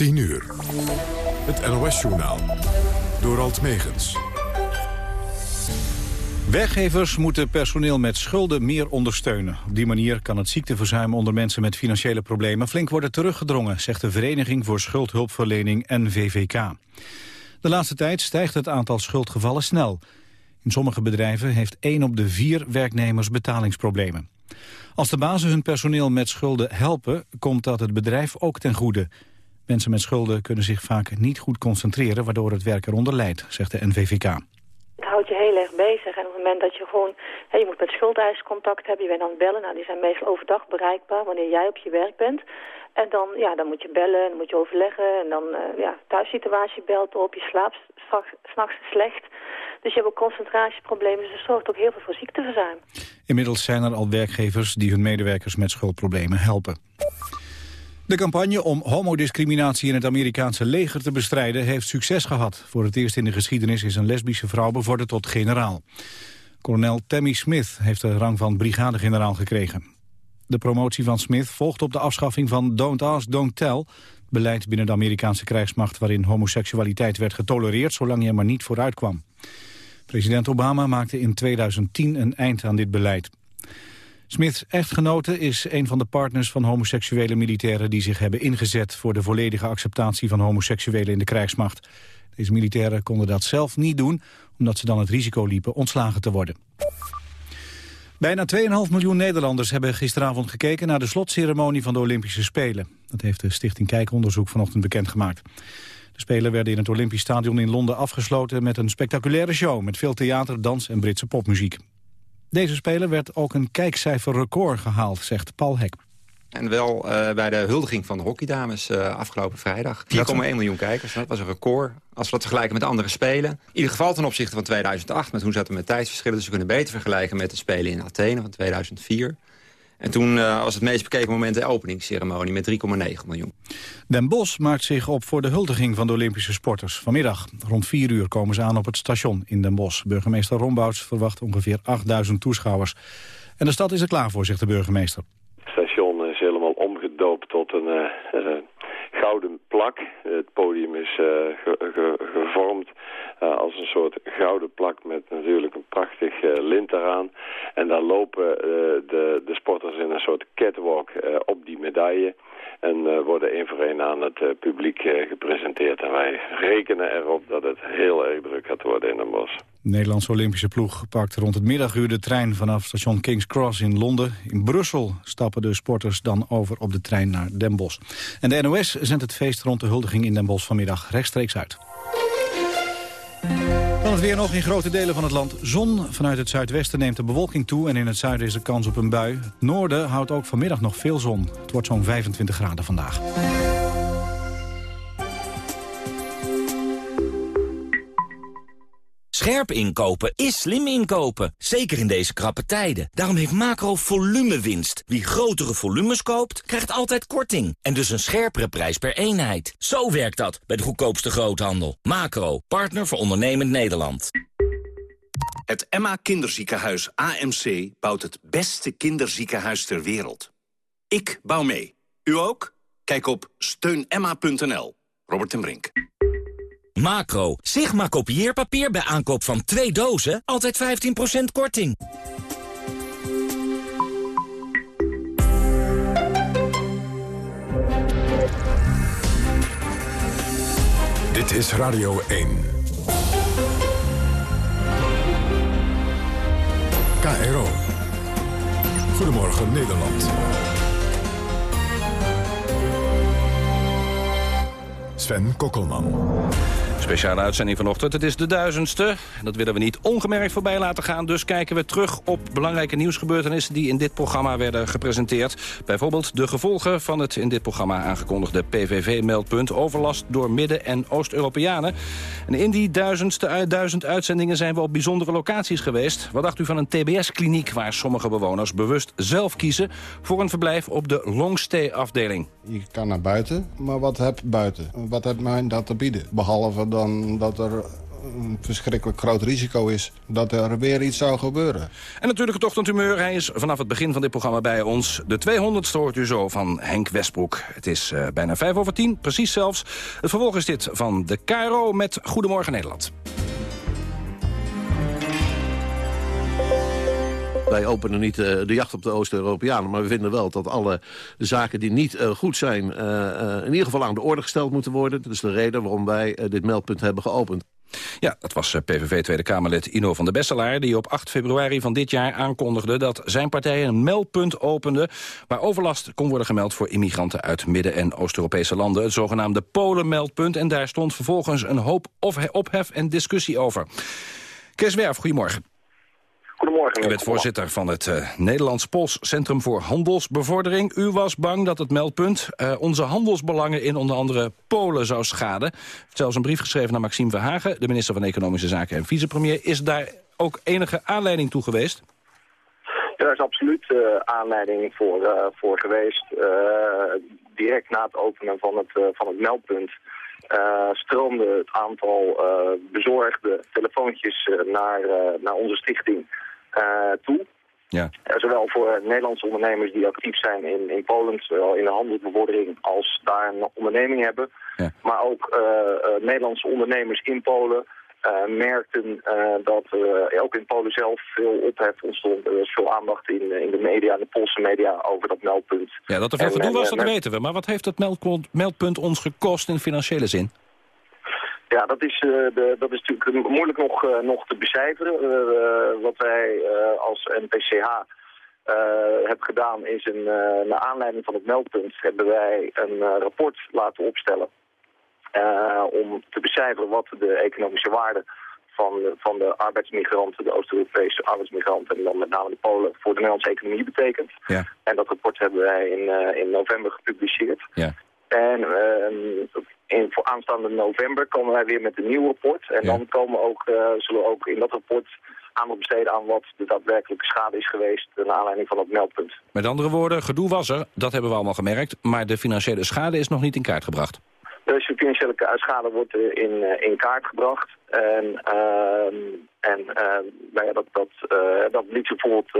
10 uur. Het NOS-journaal. Door Alt Megens. Werkgevers moeten personeel met schulden meer ondersteunen. Op die manier kan het ziekteverzuim onder mensen met financiële problemen flink worden teruggedrongen, zegt de Vereniging voor Schuldhulpverlening NVVK. De laatste tijd stijgt het aantal schuldgevallen snel. In sommige bedrijven heeft 1 op de 4 werknemers betalingsproblemen. Als de bazen hun personeel met schulden helpen, komt dat het bedrijf ook ten goede. Mensen met schulden kunnen zich vaak niet goed concentreren, waardoor het werk eronder leidt, zegt de NVVK. Het houdt je heel erg bezig en op het moment dat je gewoon, hè, je moet met schuldeisers contact hebben, je bent aan het bellen, nou die zijn meestal overdag bereikbaar wanneer jij op je werk bent. En dan, ja, dan moet je bellen, dan moet je overleggen en dan, uh, ja, thuissituatie belt op, je slaapt s'nachts slecht. Dus je hebt ook concentratieproblemen, dus dat zorgt ook heel veel voor ziekteverzuim. Inmiddels zijn er al werkgevers die hun medewerkers met schuldproblemen helpen. De campagne om homodiscriminatie in het Amerikaanse leger te bestrijden heeft succes gehad. Voor het eerst in de geschiedenis is een lesbische vrouw bevorderd tot generaal. Kolonel Tammy Smith heeft de rang van brigadegeneraal gekregen. De promotie van Smith volgt op de afschaffing van Don't Ask, Don't Tell... beleid binnen de Amerikaanse krijgsmacht waarin homoseksualiteit werd getolereerd... zolang je er maar niet vooruit kwam. President Obama maakte in 2010 een eind aan dit beleid. Smiths echtgenote is een van de partners van homoseksuele militairen... die zich hebben ingezet voor de volledige acceptatie van homoseksuelen in de krijgsmacht. Deze militairen konden dat zelf niet doen... omdat ze dan het risico liepen ontslagen te worden. Bijna 2,5 miljoen Nederlanders hebben gisteravond gekeken... naar de slotceremonie van de Olympische Spelen. Dat heeft de Stichting Kijkonderzoek vanochtend bekendgemaakt. De Spelen werden in het Olympisch Stadion in Londen afgesloten... met een spectaculaire show met veel theater, dans en Britse popmuziek. Deze speler werd ook een kijkcijferrecord gehaald, zegt Paul Hek. En wel uh, bij de huldiging van de hockeydames uh, afgelopen vrijdag. 4,1 miljoen kijkers, dat was een record. Als we dat vergelijken met andere Spelen. In ieder geval ten opzichte van 2008, met toen zaten we met tijdsverschillen. Dus we kunnen beter vergelijken met de Spelen in Athene van 2004. En toen uh, was het meest bekeken moment de openingsceremonie met 3,9 miljoen. Den Bosch maakt zich op voor de huldiging van de Olympische sporters. Vanmiddag rond 4 uur komen ze aan op het station in Den Bosch. Burgemeester Rombouts verwacht ongeveer 8000 toeschouwers. En de stad is er klaar voor, zegt de burgemeester. Het station is helemaal omgedoopt tot een uh, uh, gouden plak. Het podium is ge ge gevormd uh, als een soort gouden plak met natuurlijk een prachtig uh, lint eraan. En daar lopen uh, de, de sporters in een soort catwalk op die medaille. En worden één voor één aan het publiek gepresenteerd. En wij rekenen erop dat het heel erg druk gaat worden in Den Bosch. De Nederlandse Olympische ploeg pakt rond het middaguur de trein vanaf station King's Cross in Londen. In Brussel stappen de sporters dan over op de trein naar Den Bosch. En de NOS zendt het feest rond de huldiging in Den Bosch vanmiddag rechtstreeks uit. Dan het weer nog in grote delen van het land zon. Vanuit het zuidwesten neemt de bewolking toe en in het zuiden is er kans op een bui. Het noorden houdt ook vanmiddag nog veel zon. Het wordt zo'n 25 graden vandaag. Scherp inkopen is slim inkopen, zeker in deze krappe tijden. Daarom heeft Macro winst. Wie grotere volumes koopt, krijgt altijd korting. En dus een scherpere prijs per eenheid. Zo werkt dat bij de goedkoopste groothandel. Macro, partner voor ondernemend Nederland. Het Emma Kinderziekenhuis AMC bouwt het beste kinderziekenhuis ter wereld. Ik bouw mee. U ook? Kijk op steunemma.nl. Robert en Brink. Macro, Sigma kopieerpapier bij aankoop van twee dozen, altijd 15% korting. Dit is Radio 1. KRO. Goedemorgen Nederland. Sven Kokkelman. Speciale uitzending vanochtend. Het is de duizendste. Dat willen we niet ongemerkt voorbij laten gaan. Dus kijken we terug op belangrijke nieuwsgebeurtenissen... die in dit programma werden gepresenteerd. Bijvoorbeeld de gevolgen van het in dit programma aangekondigde PVV-meldpunt... overlast door Midden- en Oost-Europeanen. En in die duizendste duizend uitzendingen zijn we op bijzondere locaties geweest. Wat dacht u van een TBS-kliniek waar sommige bewoners bewust zelf kiezen... voor een verblijf op de longstay-afdeling? Je kan naar buiten, maar wat heb buiten? Wat heb mij dat te bieden? Behalve dan dat er een verschrikkelijk groot risico is dat er weer iets zou gebeuren. En natuurlijk het ochtendhumeur. Hij is vanaf het begin van dit programma bij ons. De 200ste hoort u zo van Henk Westbroek. Het is uh, bijna vijf over tien, precies zelfs. Het vervolg is dit van de Caro met Goedemorgen Nederland. Wij openen niet uh, de jacht op de Oost-Europeanen... maar we vinden wel dat alle zaken die niet uh, goed zijn... Uh, in ieder geval aan de orde gesteld moeten worden. Dat is de reden waarom wij dit meldpunt hebben geopend. Ja, dat was PVV Tweede Kamerlid Ino van der Besselaar... die op 8 februari van dit jaar aankondigde dat zijn partij een meldpunt opende... waar overlast kon worden gemeld voor immigranten uit Midden- en Oost-Europese landen. Het zogenaamde Polen-meldpunt. En daar stond vervolgens een hoop ophef en discussie over. Kees Werf, goedemorgen. Goedemorgen. U bent voorzitter van het uh, Nederlands-Pools Centrum voor Handelsbevordering. U was bang dat het meldpunt uh, onze handelsbelangen in onder andere Polen zou schaden. U heeft zelfs een brief geschreven naar Maxime Verhagen, de minister van Economische Zaken en vicepremier. Is daar ook enige aanleiding toe geweest? Ja, daar is absoluut uh, aanleiding voor, voor geweest. direct na het openen van het, van het meldpunt uh, stroomde het aantal uh, bezorgde telefoontjes uh, naar, naar onze stichting toe. Ja. zowel voor Nederlandse ondernemers die actief zijn in, in Polen, zowel in de handelsbevordering als daar een onderneming hebben. Ja. Maar ook Nederlandse ondernemers in Polen uh, merkten uh, dat uh, ook in Polen zelf veel ophef ontstond. Er was veel aandacht in, in de media, in de Poolse media, over dat meldpunt. Ja, dat er veel gedoe was, dat weten we. Maar wat heeft dat meldpunt ons gekost in financiële zin? Ja, dat is, de, dat is natuurlijk moeilijk nog, nog te becijferen. wat wij als NPCH hebben gedaan is een, naar aanleiding van het meldpunt hebben wij een rapport laten opstellen. Om te becijferen wat de economische waarde van, van de arbeidsmigranten, de Oost-Europese arbeidsmigranten en dan met name de Polen voor de Nederlandse economie betekent. Ja. En dat rapport hebben wij in, in november gepubliceerd. Ja. En uh, in, voor aanstaande november komen wij weer met een nieuw rapport. En Ja. dan komen ook, zullen we ook in dat rapport aandacht besteden aan wat de daadwerkelijke schade is geweest naar aanleiding van dat meldpunt. Met andere woorden, gedoe was er, dat hebben we allemaal gemerkt... maar de financiële schade is nog niet in kaart gebracht. Dus de financiële schade wordt uh, in, uh, in kaart gebracht. En, uh, en nou ja, dat, dat, dat liet bijvoorbeeld,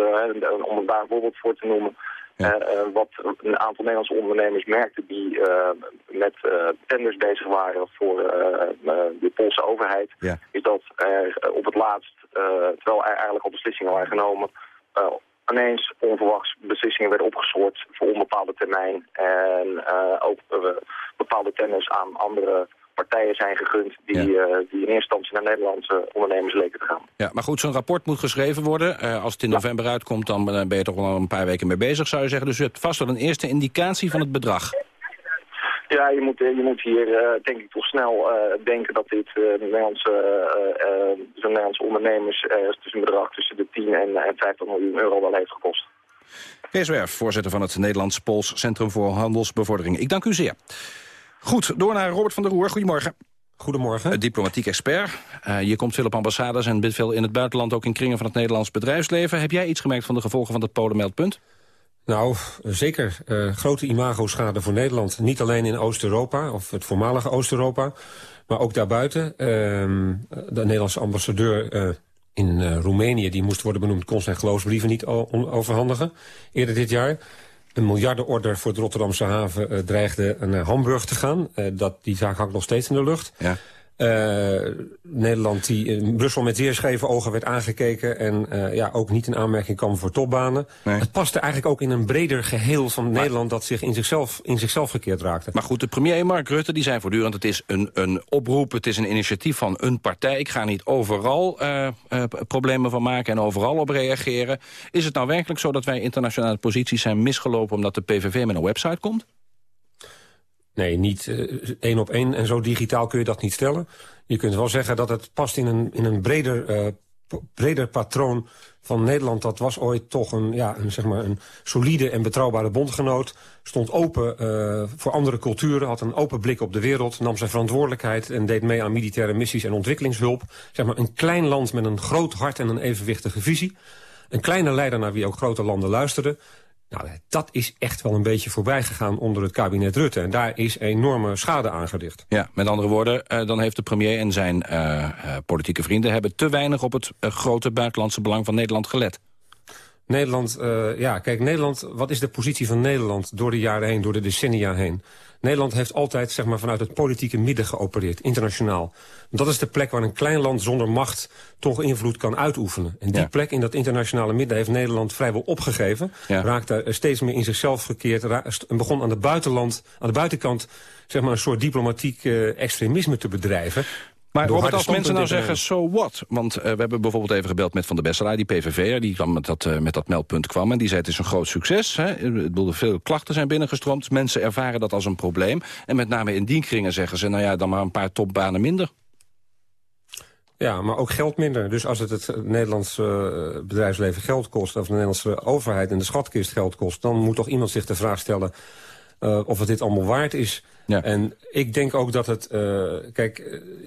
om er daar een voorbeeld voor te noemen... Ja. wat een aantal Nederlandse ondernemers merkten die met tenders bezig waren voor de Poolse overheid... Ja. is dat er op het laatst, terwijl er eigenlijk al beslissingen waren genomen ineens onverwachts beslissingen werden opgesoord voor onbepaalde termijn. En ook bepaalde tenders aan andere partijen zijn gegund die, Ja. uh, die in eerste instantie naar Nederlandse ondernemers leken te gaan. Ja, maar goed, zo'n rapport moet geschreven worden. Eh, als het in november uitkomt, dan eh, ben je toch al een paar weken mee bezig, zou je zeggen. Dus u hebt vast wel een eerste indicatie van het bedrag. Ja, je moet, je moet hier uh, denk ik toch snel denken dat dit Nederlandse, uh, Nederlandse ondernemers tussen een bedrag tussen de 10 en, en 50 miljoen euro wel heeft gekost. Kees Werf, voorzitter van het Nederlands-Pools Centrum voor Handelsbevordering. Ik dank u zeer. Goed, door naar Robert van der Roer. Goedemorgen. Goedemorgen. Uh, diplomatiek expert. Uh, je komt veel op ambassades en bent veel in het buitenland... ook in kringen van het Nederlands bedrijfsleven. Heb jij iets gemerkt van de gevolgen van het Polenmeldpunt? Nou, zeker. Uh, grote imago-schade voor Nederland. Niet alleen in Oost-Europa, of het voormalige Oost-Europa... maar ook daarbuiten. Uh, de Nederlandse ambassadeur uh, in uh, Roemenië... die moest worden benoemd, kon zijn geloofsbrieven niet overhandigen. Eerder dit jaar. Een miljardenorder voor de Rotterdamse haven uh, dreigde naar Hamburg te gaan. Uh, dat, die zaak hangt nog steeds in de lucht. Ja. Uh, Nederland die in Brussel met zeer scheve ogen werd aangekeken... en uh, ja, ook niet in aanmerking kwam voor topbanen. Nee. Het paste eigenlijk ook in een breder geheel van maar, Nederland... dat zich in zichzelf, in zichzelf gekeerd raakte. Maar goed, de premier Mark Rutte die zei voortdurend... het is een, een oproep, het is een initiatief van een partij. Ik ga niet overal uh, problemen van maken en overal op reageren. Is het nou werkelijk zo dat wij internationale posities zijn misgelopen... omdat de PVV met een website komt? Nee, niet uh, één op één en zo digitaal kun je dat niet stellen. Je kunt wel zeggen dat het past in een, in een breder, uh, breder patroon van Nederland. Dat was ooit toch een, ja, een, zeg maar een solide en betrouwbare bondgenoot. Stond open uh, voor andere culturen, had een open blik op de wereld... nam zijn verantwoordelijkheid en deed mee aan militaire missies en ontwikkelingshulp. Zeg maar een klein land met een groot hart en een evenwichtige visie. Een kleine leider naar wie ook grote landen luisterden. Nou, dat is echt wel een beetje voorbij gegaan onder het kabinet Rutte. En daar is enorme schade aangericht. Ja, met andere woorden, uh, dan heeft de premier en zijn uh, uh, politieke vrienden... hebben te weinig op het grote buitenlandse belang van Nederland gelet. Nederland, ja, kijk, Nederland, wat is de positie van Nederland door de jaren heen, door de decennia heen? Nederland heeft altijd zeg maar, vanuit het politieke midden geopereerd, internationaal. Dat is de plek waar een klein land zonder macht toch invloed kan uitoefenen. En die plek in dat internationale midden heeft Nederland vrijwel opgegeven. Ja. Raakte steeds meer in zichzelf gekeerd en begon aan de, buitenland, aan de buitenkant zeg maar, een soort diplomatiek uh, extremisme te bedrijven. Maar Robert, als mensen nou zeggen, so what? Want uh, we hebben bijvoorbeeld even gebeld met Van der Besselaar, die PVV'er... die kwam met dat, uh, met dat meldpunt kwam en die zei het is een groot succes. Hè? Bedoel, veel klachten zijn binnengestroomd. Mensen ervaren dat als een probleem. En met name in dienkringen zeggen ze, nou ja, dan maar een paar topbanen minder. Ja, maar ook geld minder. Dus als het het Nederlandse uh, bedrijfsleven geld kost... of de Nederlandse overheid en de schatkist geld kost... dan moet toch iemand zich de vraag stellen uh, of het dit allemaal waard is. Ja. En ik denk ook dat het... Uh, kijk,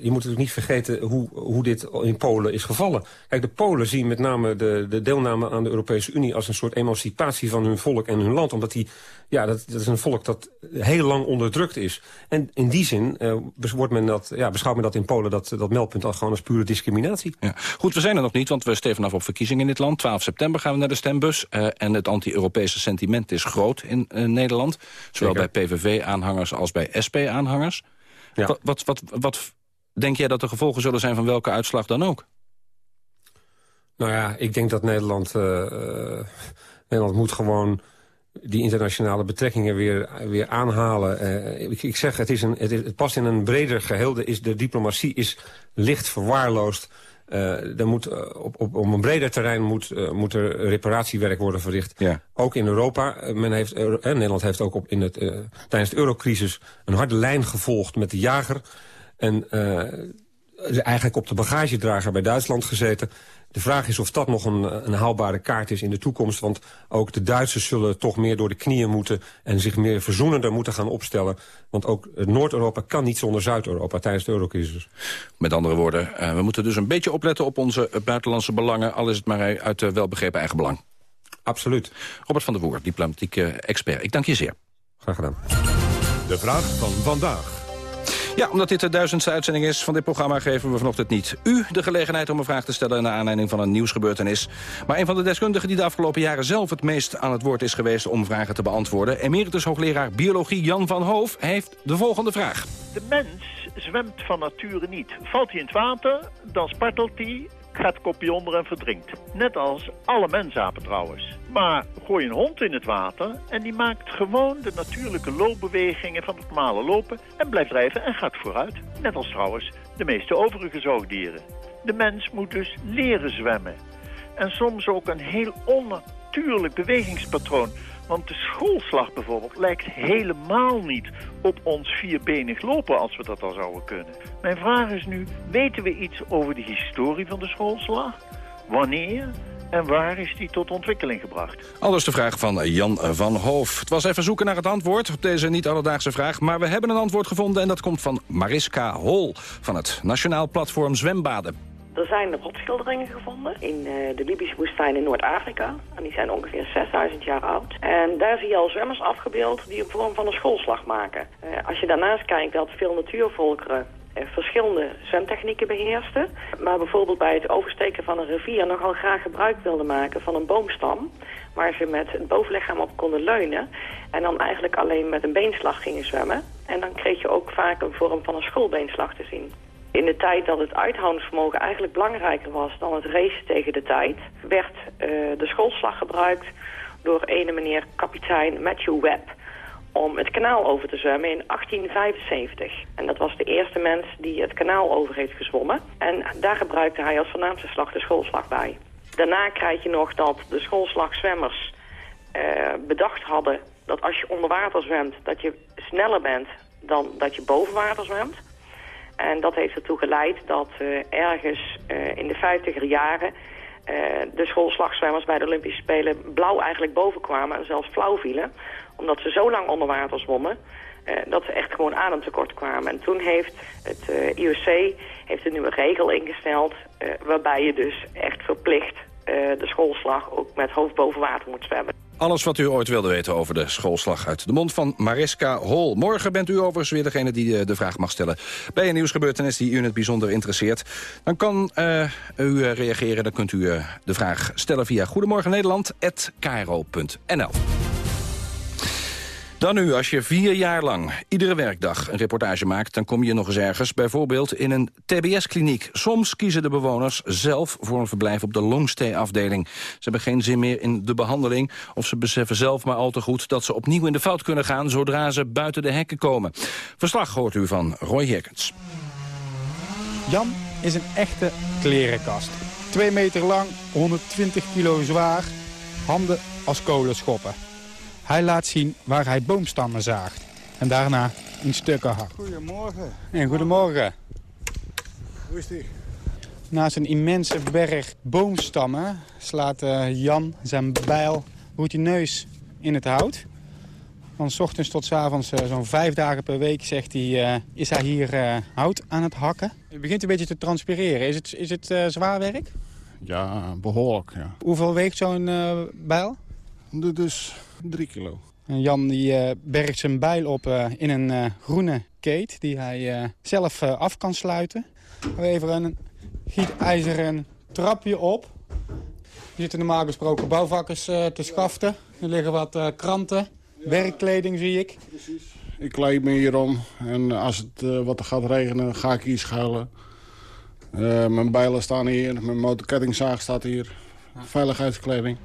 je moet natuurlijk niet vergeten hoe, hoe dit in Polen is gevallen. Kijk, de Polen zien met name de, de deelname aan de Europese Unie... als een soort emancipatie van hun volk en hun land. Omdat die, ja, dat, dat is een volk dat heel lang onderdrukt is. En in die zin uh, wordt men dat, ja, beschouwt men dat in Polen... dat, dat meldpunt al gewoon als pure discriminatie. Ja. Goed, we zijn er nog niet, want we steven af op verkiezingen in dit land. 12 september gaan we naar de stembus. Uh, en het anti-Europese sentiment is groot in Nederland. Zowel Zeker. bij PVV-aanhangers als bij SP-aanhangers. Ja. Wat, wat, wat, wat denk jij dat de gevolgen zullen zijn van welke uitslag dan ook? Nou ja, ik denk dat Nederland... Uh, Nederland moet gewoon die internationale betrekkingen weer, weer aanhalen. Uh, ik, ik, zeg, het, is een, het, is, het past in een breder geheel. De, is, de diplomatie is licht verwaarloosd. Uh, er moet, op, op, op een breder terrein moet, uh, moet er reparatiewerk worden verricht. Ja. Ook in Europa. men heeft, Nederland heeft ook op in het, tijdens de eurocrisis een harde lijn gevolgd met de jager. En eigenlijk op de bagagedrager bij Duitsland gezeten. De vraag is of dat nog een, een haalbare kaart is in de toekomst. Want ook de Duitsers zullen toch meer door de knieën moeten... en zich meer verzoenender moeten gaan opstellen. Want ook Noord-Europa kan niet zonder Zuid-Europa tijdens de eurocrisis. Met andere woorden, uh, we moeten dus een beetje opletten op onze buitenlandse belangen... al is het maar uit uh, welbegrepen eigen belang. Absoluut. Robert van der Woer, diplomatiek uh, expert. Ik dank je zeer. Graag gedaan. De vraag van vandaag. Ja, omdat dit de duizendste uitzending is van dit programma... geven we vanochtend niet u de gelegenheid om een vraag te stellen... naar aanleiding van een nieuwsgebeurtenis. Maar een van de deskundigen die de afgelopen jaren zelf het meest aan het woord is geweest... om vragen te beantwoorden, emeritus hoogleraar biologie Jan van Hoof... heeft de volgende vraag. De mens zwemt van nature niet. Valt hij in het water, dan spartelt hij gaat kopje onder en verdrinkt. Net als alle mensapen trouwens. Maar gooi een hond in het water en die maakt gewoon de natuurlijke loopbewegingen van het normale lopen en blijft drijven en gaat vooruit. Net als trouwens de meeste overige zoogdieren. De mens moet dus leren zwemmen. En soms ook een heel onnatuurlijk bewegingspatroon want de schoolslag bijvoorbeeld lijkt helemaal niet op ons vierbenig lopen als we dat al zouden kunnen. Mijn vraag is nu, weten we iets over de historie van de schoolslag? Wanneer? En waar is die tot ontwikkeling gebracht? Alles de vraag van Jan van Hoof. Het was even zoeken naar het antwoord op deze niet-alledaagse vraag... maar we hebben een antwoord gevonden en dat komt van Mariska Hol... van het Nationaal Platform Zwembaden. Er zijn rotschilderingen gevonden in uh, de Libische woestijn in Noord-Afrika. En die zijn ongeveer 6000 jaar oud. En daar zie je al zwemmers afgebeeld die een vorm van een schoolslag maken. Uh, als je daarnaast kijkt dat veel natuurvolkeren uh, verschillende zwemtechnieken beheersten. Maar bijvoorbeeld bij het oversteken van een rivier nogal graag gebruik wilden maken van een boomstam. Waar ze met het bovenlichaam op konden leunen. En dan eigenlijk alleen met een beenslag gingen zwemmen. En dan kreeg je ook vaak een vorm van een schoolbeenslag te zien. In de tijd dat het uithoudingsvermogen eigenlijk belangrijker was dan het racen tegen de tijd... werd uh, de schoolslag gebruikt door ene meneer kapitein Matthew Webb... om het kanaal over te zwemmen in 1875. En dat was de eerste mens die het kanaal over heeft gezwommen. En daar gebruikte hij als voornaamste slag de schoolslag bij. Daarna krijg je nog dat de schoolslagzwemmers uh, bedacht hadden... dat als je onder water zwemt, dat je sneller bent dan dat je boven water zwemt... En dat heeft ertoe geleid dat uh, ergens uh, in de vijftiger jaren... Uh, de schoolslagzwemmers bij de Olympische Spelen blauw eigenlijk boven kwamen en zelfs flauw vielen. Omdat ze zo lang onder water zwommen dat ze echt gewoon ademtekort kwamen. En toen heeft het IOC heeft een nieuwe regel ingesteld waarbij je dus echt verplicht de schoolslag ook met hoofd boven water moet zwemmen. Alles wat u ooit wilde weten over de schoolslag uit de mond van Mariska Hol. Morgen bent u overigens weer degene die eh, de vraag mag stellen... bij een nieuwsgebeurtenis die u in het bijzonder interesseert. Dan kan uh, u reageren, dan kunt u de vraag stellen via Goedemorgen Nederland@kro.nl. Dan nu, als je vier jaar lang iedere werkdag een reportage maakt... dan kom je nog eens ergens, bijvoorbeeld in een TBS-kliniek. Soms kiezen de bewoners zelf voor een verblijf op de longstay-afdeling. Ze hebben geen zin meer in de behandeling... of ze beseffen zelf maar al te goed dat ze opnieuw in de fout kunnen gaan... zodra ze buiten de hekken komen. Verslag hoort u van Roy Herkens. Jan is een echte klerenkast. Twee meter lang, 120 kilo zwaar, handen als kolenschoppen. Hij laat zien waar hij boomstammen zaagt. En daarna in stukken hakt. Goedemorgen. En goedemorgen. Hoe is die? Naast een immense berg boomstammen slaat uh, Jan zijn bijl routineus in het hout. Van s ochtends tot s avonds, uh, zo'n vijf dagen per week, zegt hij, uh, is hij hier hout aan het hakken. Het begint een beetje te transpireren. Is het, is het zwaar werk? Ja, behoorlijk, ja. Hoeveel weegt zo'n bijl? Dus drie kilo. En Jan die, uh, bergt zijn bijl op uh, in een uh, groene keet die hij zelf af kan sluiten. We even een gietijzeren trapje op. Hier zitten normaal gesproken bouwvakkers te schaften. Er liggen wat kranten, werkkleding zie ik. Precies. Ik kleed me hierom en als het wat gaat regenen ga ik hier schuilen. mijn bijlen staan hier, mijn motorkettingzaag staat hier. Veiligheidskleding.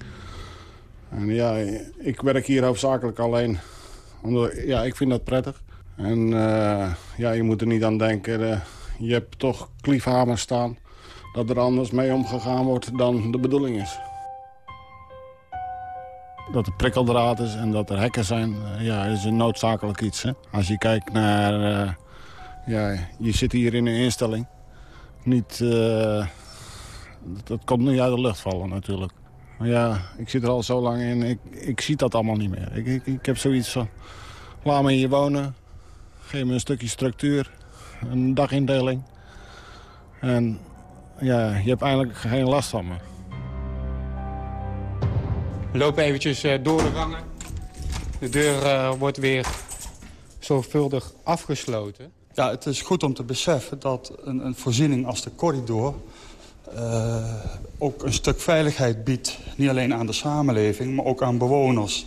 En ja, ik werk hier hoofdzakelijk alleen. Ja, ik vind dat prettig. En uh, ja, je moet er niet aan denken. Uh, je hebt toch kliefhamers staan. Dat er anders mee omgegaan wordt dan de bedoeling is. Dat er prikkeldraad is en dat er hekken zijn, uh, ja, is een noodzakelijk iets. Hè? Als je kijkt naar... ja, je zit hier in een instelling. Niet... dat komt niet uit de lucht vallen natuurlijk. Maar ja, ik zit er al zo lang in. Ik, ik zie dat allemaal niet meer. Ik, ik, ik heb zoiets van... Laat me hier wonen. Geef me een stukje structuur. Een dagindeling. En ja, je hebt eigenlijk geen last van me. We lopen eventjes uh, door de gangen. De deur uh, wordt weer zorgvuldig afgesloten. Ja, het is goed om te beseffen dat een, een voorziening als de corridor uh, ook een stuk veiligheid biedt. Niet alleen aan de samenleving, maar ook aan bewoners.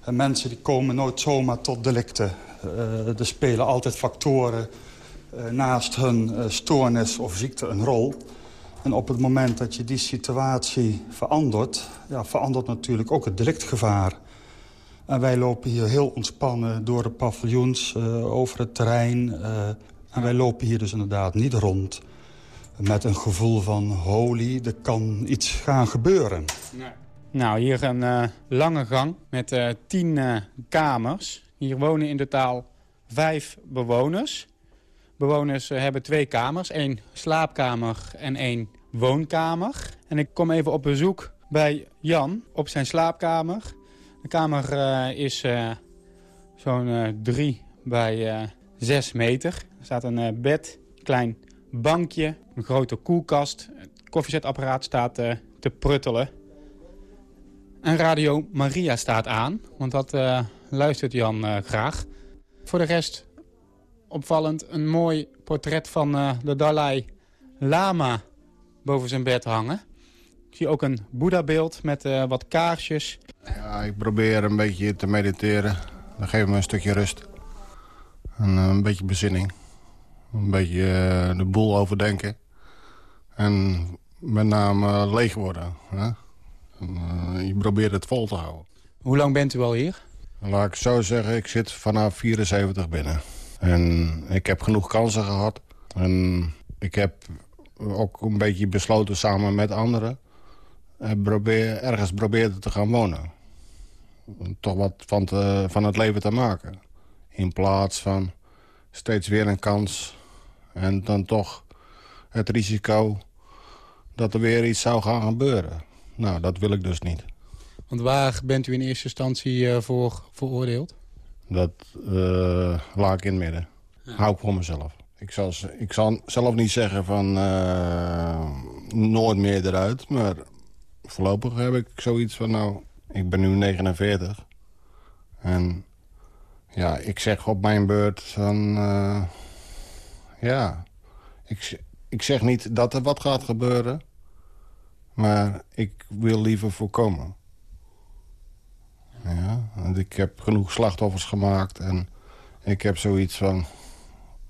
En mensen die komen nooit zomaar tot delicten. Uh, er spelen altijd factoren uh, naast hun stoornis of ziekte een rol. En op het moment dat je die situatie verandert... Ja, verandert natuurlijk ook het delictgevaar. En wij lopen hier heel ontspannen door de paviljoens, over het terrein. en wij lopen hier dus inderdaad niet rond met een gevoel van holy, er kan iets gaan gebeuren. Nee. Nou, hier een uh, lange gang met uh, tien uh, kamers. Hier wonen in totaal vijf bewoners. Bewoners hebben twee kamers, één slaapkamer en één woonkamer. En ik kom even op bezoek bij Jan op zijn slaapkamer. De kamer is zo'n drie bij zes meter. Er staat een bed, klein bankje, een grote koelkast. Het koffiezetapparaat staat uh, te pruttelen. En Radio Maria staat aan, want dat uh, luistert Jan uh, graag. Voor de rest opvallend een mooi portret van de Dalai Lama boven zijn bed hangen. Ik zie ook een Boeddha-beeld met wat kaarsjes. Ja, ik probeer een beetje te mediteren. Dat geeft me een stukje rust. En een beetje bezinning. Een beetje de boel overdenken. En met name leeg worden. Hè? En, uh, je probeert het vol te houden. Hoe lang bent u al hier? Laat ik zo zeggen, ik zit vanaf 74 binnen. En ik heb genoeg kansen gehad. En ik heb ook een beetje besloten samen met anderen... Probeer, ergens proberen te gaan wonen. Toch wat van, te, van het leven te maken. In plaats van steeds weer een kans... en dan toch het risico dat er weer iets zou gaan gebeuren. Nou, dat wil ik dus niet. Want waar bent u in eerste instantie uh, voor veroordeeld? Dat uh, laat ik in het midden. Ja. Hou ik voor mezelf. Ik zal, ik zal zelf niet zeggen van uh, nooit meer eruit. Maar voorlopig heb ik zoiets van nou, Ik ben nu 49. En ja, ik zeg op mijn beurt van... ja, ik, ik zeg niet dat er wat gaat gebeuren. Maar ik wil liever voorkomen. Ja, want ik heb genoeg slachtoffers gemaakt. En ik heb zoiets van...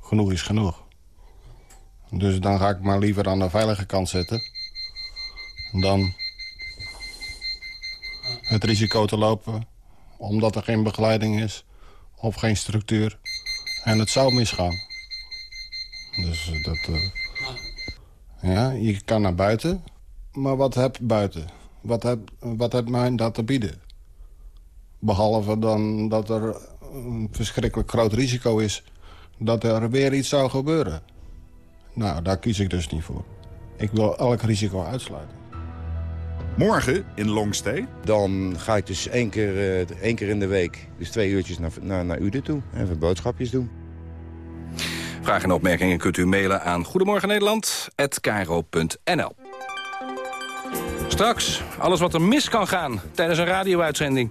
Genoeg is genoeg. Dus dan ga ik maar liever aan de veilige kant zitten. Dan het risico te lopen omdat er geen begeleiding is of geen structuur. En het zou misgaan. Dus eh, dat... eh, ja, je kan naar buiten, maar wat heb buiten? Wat heb, wat heb mijn dat te bieden? Behalve dan dat er een verschrikkelijk groot risico is... dat er weer iets zou gebeuren. Nou, daar kies ik dus niet voor. Ik wil elk risico uitsluiten. Morgen in Longstay. Dan ga ik dus één keer, eh, één keer in de week, dus twee uurtjes naar, naar, naar Uden toe. Even boodschapjes doen. Vragen en opmerkingen kunt u mailen aan Goedemorgen Nederland@kro.nl. Straks alles wat er mis kan gaan tijdens een radio-uitzending.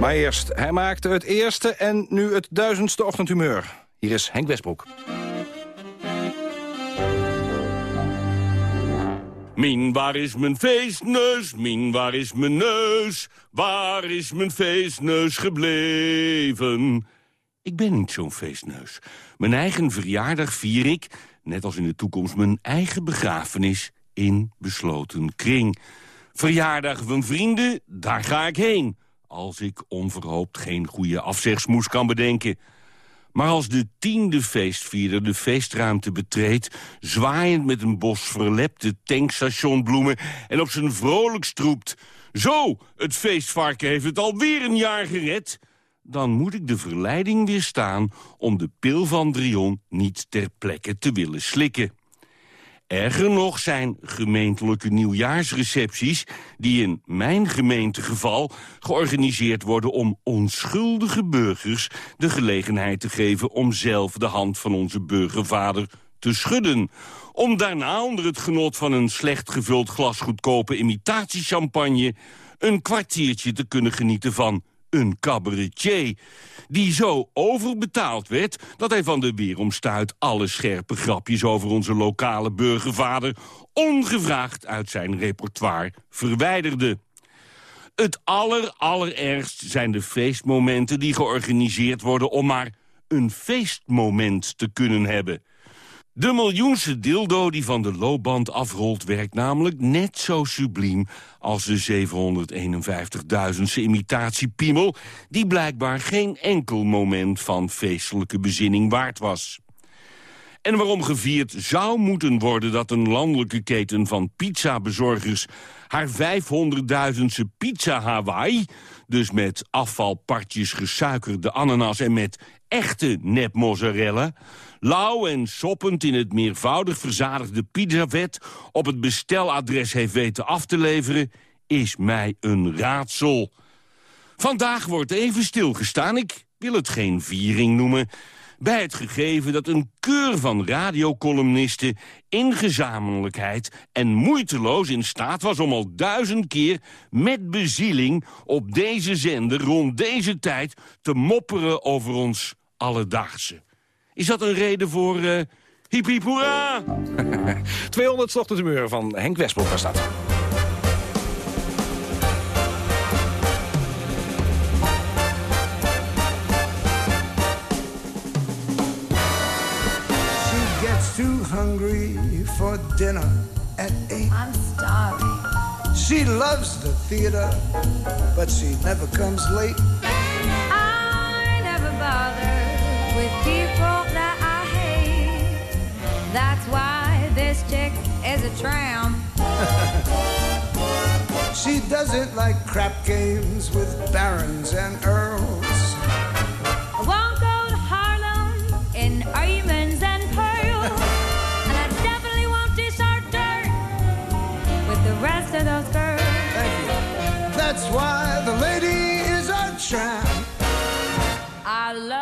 Maar eerst, hij maakte het eerste en nu het duizendste ochtendhumeur. Hier is Henk Westbroek. Mien, waar is mijn feestneus? Mien, waar is mijn neus? Waar is mijn feestneus gebleven? Ik ben niet zo'n feestneus. Mijn eigen verjaardag vier ik, net als in de toekomst... mijn eigen begrafenis in besloten kring. Verjaardag van vrienden, daar ga ik heen. Als ik onverhoopt geen goede afzegsmoes kan bedenken... Maar als de tiende feestvierder de feestruimte betreedt... zwaaiend met een bos verlepte tankstationbloemen... en op zijn vrolijkst roept... Zo, het feestvarken heeft het alweer een jaar gered... dan moet ik de verleiding weerstaan om de pil van Drion niet ter plekke te willen slikken. Erger nog zijn gemeentelijke nieuwjaarsrecepties... die in mijn gemeentegeval georganiseerd worden... om onschuldige burgers de gelegenheid te geven... om zelf de hand van onze burgervader te schudden. Om daarna onder het genot van een slecht gevuld glas goedkope imitatiechampagne... een kwartiertje te kunnen genieten van een cabaretier... die zo overbetaald werd dat hij van de weeromstuit... alle scherpe grapjes over onze lokale burgervader... ongevraagd uit zijn repertoire verwijderde. Het aller, allerergst zijn de feestmomenten die georganiseerd worden... om maar een feestmoment te kunnen hebben... De miljoenste dildo die van de loopband afrolt... werkt namelijk net zo subliem als de 751.000ste imitatiepiemel... die blijkbaar geen enkel moment van feestelijke bezinning waard was. En waarom gevierd zou moeten worden dat een landelijke keten van pizzabezorgers... haar 500.000ste pizza Hawaii, dus met afvalpartjes gesuikerde ananas... en met echte nepmozzarella lauw en soppend in het meervoudig verzadigde pizzavet... op het besteladres heeft weten af te leveren, is mij een raadsel. Vandaag wordt even stilgestaan, ik wil het geen viering noemen... bij het gegeven dat een keur van radiocolumnisten... in gezamenlijkheid en moeiteloos in staat was om al duizend keer... met bezieling op deze zender rond deze tijd te mopperen over ons alledaagse. Is dat een reden voor uh, hiep hiep hoera? 200 ochtendhumeur van Henk Westbroek was dat. She gets too hungry for dinner at eight. I'm starving. She loves the theater, but she never comes late. I never bother with people that I hate. That's why this chick is a tramp. She doesn't like crap games with barons and earls. I won't go to Harlem in diamonds and pearls. and I definitely won't dish our dirt with the rest of those girls. That's why the lady is a tramp. I love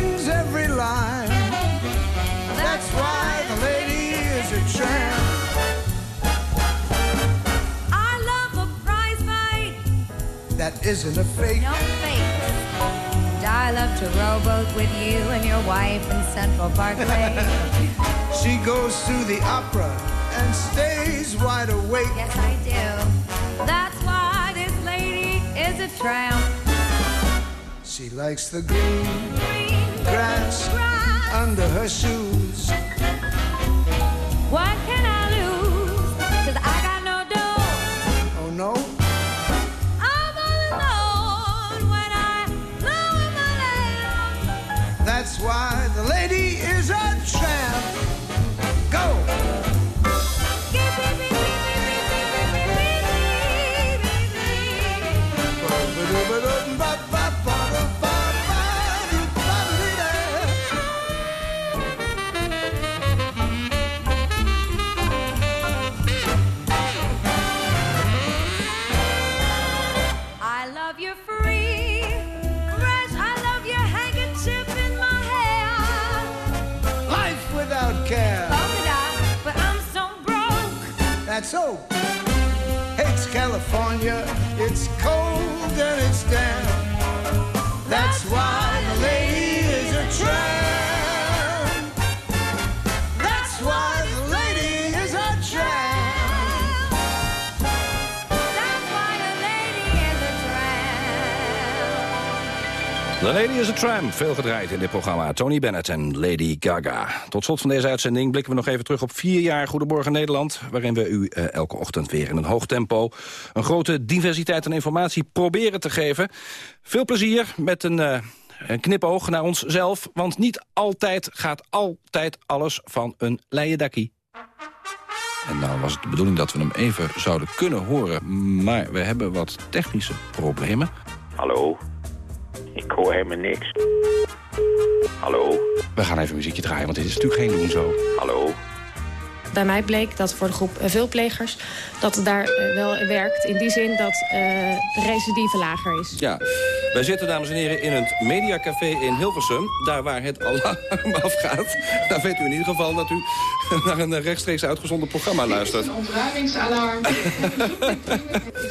line. That's why the lady is a tramp. I love a prize fight. That isn't a fake. No fake. And I love to rowboat with you and your wife in Central Parkway. She goes to the opera and stays wide awake. yes, I do. That's why this lady is a tramp. She likes the green grass under her shoes. So. Hates California. It's cold and it's damp. That's why the lady is a The Lady is a Tramp, veel gedraaid in dit programma. Tony Bennett en Lady Gaga. Tot slot van deze uitzending blikken we nog even terug op vier jaar Goedemorgen Nederland... waarin we u eh, elke ochtend weer in een hoog tempo... een grote diversiteit aan informatie proberen te geven. Veel plezier met een, eh, een knipoog naar onszelf... want niet altijd gaat altijd alles van een leien dakkie. En nou was het de bedoeling dat we hem even zouden kunnen horen... maar we hebben wat technische problemen. Hallo? Ik hoor helemaal niks. Hallo? We gaan even muziekje draaien, want dit is natuurlijk geen doen zo. Hallo? Bij mij bleek dat voor de groep eh, veelplegers dat het daar eh, wel werkt. In die zin dat eh, de recidive lager is. Ja, wij zitten, dames en heren, in het Mediacafé in Hilversum. Daar waar het alarm afgaat. Daar weet u in ieder geval dat u naar een rechtstreeks uitgezonden programma luistert. Ontruimingsalarm.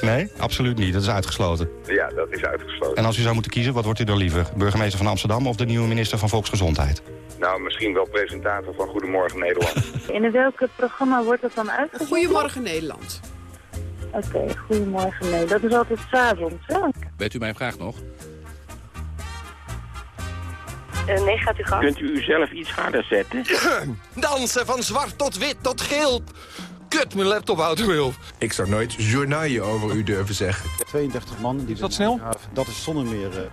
Nee, absoluut niet. Dat is uitgesloten. Ja, dat is uitgesloten. En als u zou moeten kiezen, wat wordt u dan liever? Burgemeester van Amsterdam of de nieuwe minister van Volksgezondheid? Nou, misschien wel presentator van Goedemorgen Nederland. In welk programma wordt dat dan uitgezonden? Goedemorgen Nederland. Oké, goedemorgen. Nee, dat is altijd s'avonds, hè? Weet u mijn vraag nog? Eh, nee, gaat u gang. Kunt u uzelf iets harder zetten? Dansen van zwart tot wit tot geel. Kut, mijn laptop houdt wil. Ik zou nooit journaille over u durven zeggen. 32 man. Die is dat snel? Dat is zonder meer... eh,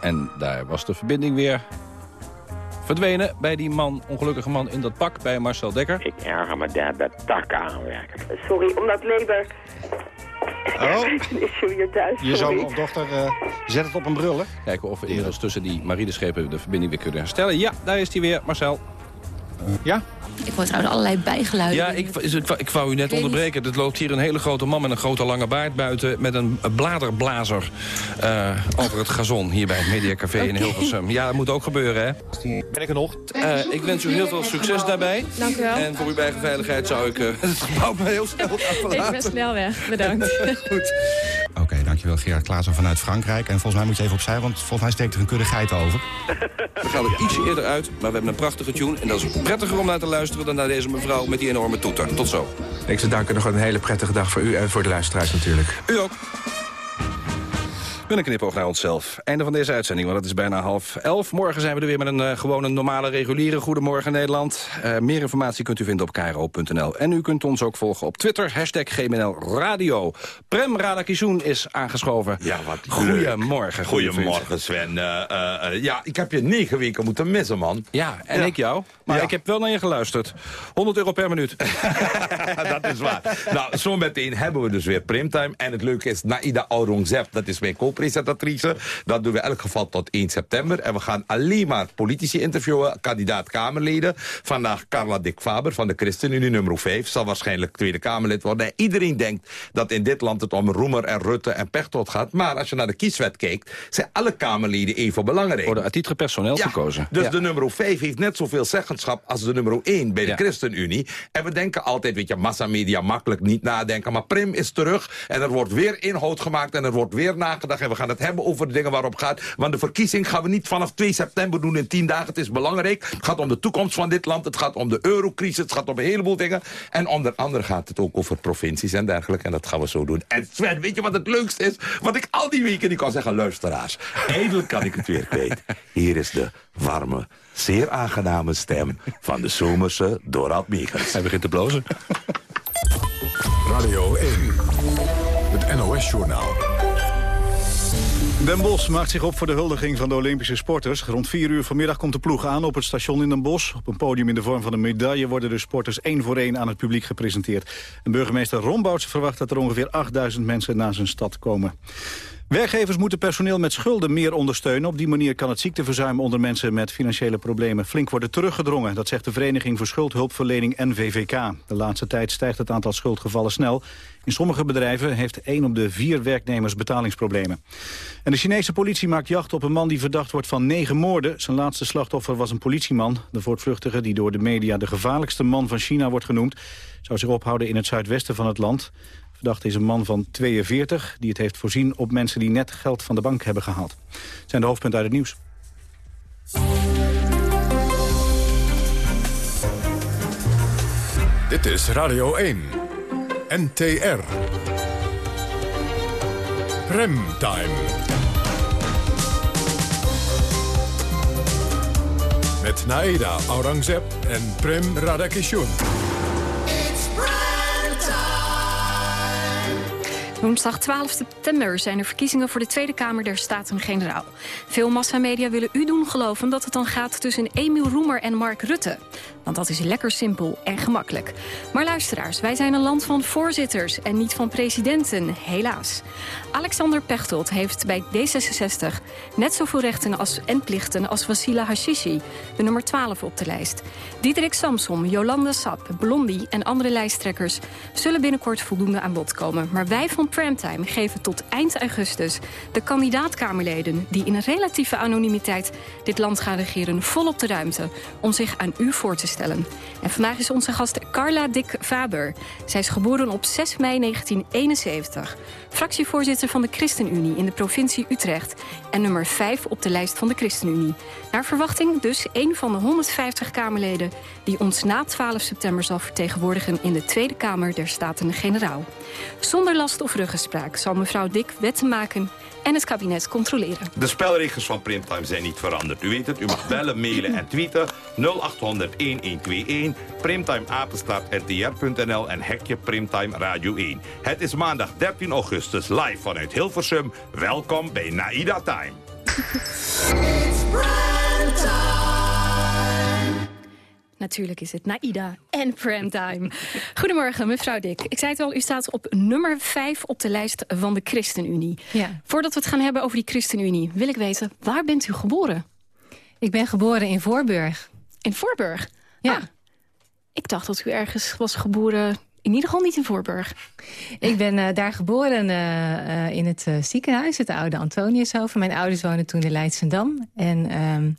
En daar was de verbinding weer verdwenen bij die man, ongelukkige man in dat pak bij Marcel Dekker. Ik erger me daar de tak aanwerken. Sorry, omdat Leber... Oh. is thuis, Je zoon of dochter, eh, zet het op een brullen. Kijken of we inmiddels tussen die marineschepen de verbinding weer kunnen herstellen. Ja, daar is hij weer, Marcel. Ja? Ik hoor trouwens allerlei bijgeluiden. Ja, ik, ik, wou- ik wou u net onderbreken. Er loopt hier een hele grote man met een grote lange baard buiten... met een bladerblazer eh, over het gazon hier bij het Mediacafé in Hilversum. Ja, dat moet ook gebeuren, hè? Ben ik er nog? Eh, ik wens u heel veel succes daarbij. Dank u wel. En voor uw eigen veiligheid zou ik eh, het gebouw maar heel snel gaan Ik verlaten. ben snel weg, bedankt. Goed. Oké, dankjewel Gerard Klaassen vanuit Frankrijk. En volgens mij moet je even opzij, want volgens mij steekt er een kudde geiten over. We gaan er ietsje eerder uit, maar we hebben een prachtige tune. En dat is prettiger om naar te luisteren dan naar deze mevrouw met die enorme toeter. Tot zo. Ik zou danken nog een hele prettige dag voor u en voor de luisteraars natuurlijk. U ook. Met een knipoog naar onszelf. Einde van deze uitzending, want het is bijna half elf. Morgen zijn we er weer met een uh, gewone normale reguliere Goedemorgen Nederland. Uh, meer informatie kunt u vinden op kro.nl. En u kunt ons ook volgen op Twitter, hashtag GMNL Radio. Prem Radakishun is aangeschoven. Ja, wat Goedemorgen. Goedemorgen, Sven. Uh, ja, ik heb je negen weken moeten missen, man. Ja, en ik jou. Maar Ja. ik heb wel naar je geluisterd. 100 euro per minuut. dat is waar. nou, zo meteen hebben we dus weer primtime. En het leuke is, Naida Aurangzeb, dat is mijn co-presentatrice. Dat doen we in elk geval tot 1 september. En we gaan alleen maar politici interviewen, kandidaat-Kamerleden. Vandaag Carla Dick Faber van de ChristenUnie nummer 5. Zal waarschijnlijk Tweede Kamerlid worden. En iedereen denkt dat in dit land het om Roemer en Rutte en Pechtold gaat. Maar als je naar de kieswet kijkt, zijn alle Kamerleden even belangrijk. Worden uit titre personeel Ja, gekozen. Dus Ja. de nummer 5 heeft net zoveel zeggenschap als de nummer 1 bij de Ja. ChristenUnie. En we denken altijd, weet je, massamedia makkelijk niet nadenken. Maar Prim is terug en er wordt weer inhoud gemaakt en er wordt weer nagedacht. En we gaan het hebben over de dingen waarop het gaat. Want de verkiezing gaan we niet vanaf 2 september doen in 10 dagen. Het is belangrijk. Het gaat om de toekomst van dit land. Het gaat om de eurocrisis. Het gaat om een heleboel dingen. En onder andere gaat het ook over provincies en dergelijke. En dat gaan we zo doen. En Sven, weet je wat het leukste is? Wat ik al die weken niet kan zeggen, luisteraars. Eindelijk kan ik het weer kwijt. Hier is de warme, zeer aangename stem van de zomerse Dorald Megens. Hij begint te blozen. Radio 1. Het NOS-journaal. Den Bosch maakt zich op voor de huldiging van de Olympische sporters. Rond 4 uur vanmiddag komt de ploeg aan op het station in Den Bosch. Op een podium in de vorm van een medaille worden de sporters één voor één aan het publiek gepresenteerd. En burgemeester Rombouts verwacht dat er ongeveer 8000 mensen naar zijn stad komen. Werkgevers moeten personeel met schulden meer ondersteunen. Op die manier kan het ziekteverzuim onder mensen met financiële problemen flink worden teruggedrongen. Dat zegt de Vereniging voor Schuldhulpverlening NVVK. De laatste tijd stijgt het aantal schuldgevallen snel. In sommige bedrijven heeft één op de vier werknemers betalingsproblemen. En de Chinese politie maakt jacht op een man die verdacht wordt van negen moorden. Zijn laatste slachtoffer was een politieman. De voortvluchtige, die door de media de gevaarlijkste man van China wordt genoemd... zou zich ophouden in het zuidwesten van het land. Verdachte is een man van 42 die het heeft voorzien op mensen die net geld van de bank hebben gehaald. Zijn de hoofdpunten uit het nieuws. Dit is Radio 1. NTR. Remtime. Met Naida Aurangzeb en Prem Radakishun. Woensdag 12 september zijn er verkiezingen voor de Tweede Kamer der Staten-Generaal. Veel massamedia willen u doen geloven dat het dan gaat tussen Emiel Roemer en Mark Rutte. Want dat is lekker simpel en gemakkelijk. Maar luisteraars, wij zijn een land van voorzitters en niet van presidenten, helaas. Alexander Pechtold heeft bij D66 net zoveel rechten als, en plichten als Wassila Hashishi, de nummer 12 op de lijst. Diederik Samsom, Jolanda Sap, Blondie en andere lijsttrekkers zullen binnenkort voldoende aan bod komen. Maar wij van Primetime geven tot eind augustus de kandidaatkamerleden die in relatieve anonimiteit dit land gaan regeren volop de ruimte om zich aan u voor te stellen. En vandaag is onze gast Carla Dick Faber. Zij is geboren op 6 mei 1971. Fractievoorzitter van de ChristenUnie in de provincie Utrecht. En nummer 5 op de lijst van de ChristenUnie. Naar verwachting dus een van de 150 Kamerleden... die ons na 12 september zal vertegenwoordigen... in de Tweede Kamer der Staten-Generaal. Zonder last of ruggespraak zal mevrouw Dick wetten maken... en het kabinet controleren. De spelregels van Primtime zijn niet veranderd. U weet het, u mag bellen, mailen en tweeten 0800-1121, primtimeapenstaartntr.nl en hekje Primtime Radio 1. Het is maandag 13 augustus live vanuit Hilversum. Welkom bij Naida Time. Natuurlijk is het Naida en Primetime. Goedemorgen, mevrouw Dick. Ik zei het al, u staat op nummer 5 op de lijst van de ChristenUnie. Ja. Voordat we het gaan hebben over die ChristenUnie... wil ik weten, waar bent u geboren? Ik ben geboren in Voorburg. In Voorburg? Ja. Ah, ik dacht dat u ergens was geboren... in ieder geval niet in Voorburg. Ik ben eh, daar geboren eh, eh, in het ziekenhuis, het oude Antoniushoven. Mijn ouders woonden toen in Leidsendam. En ehm,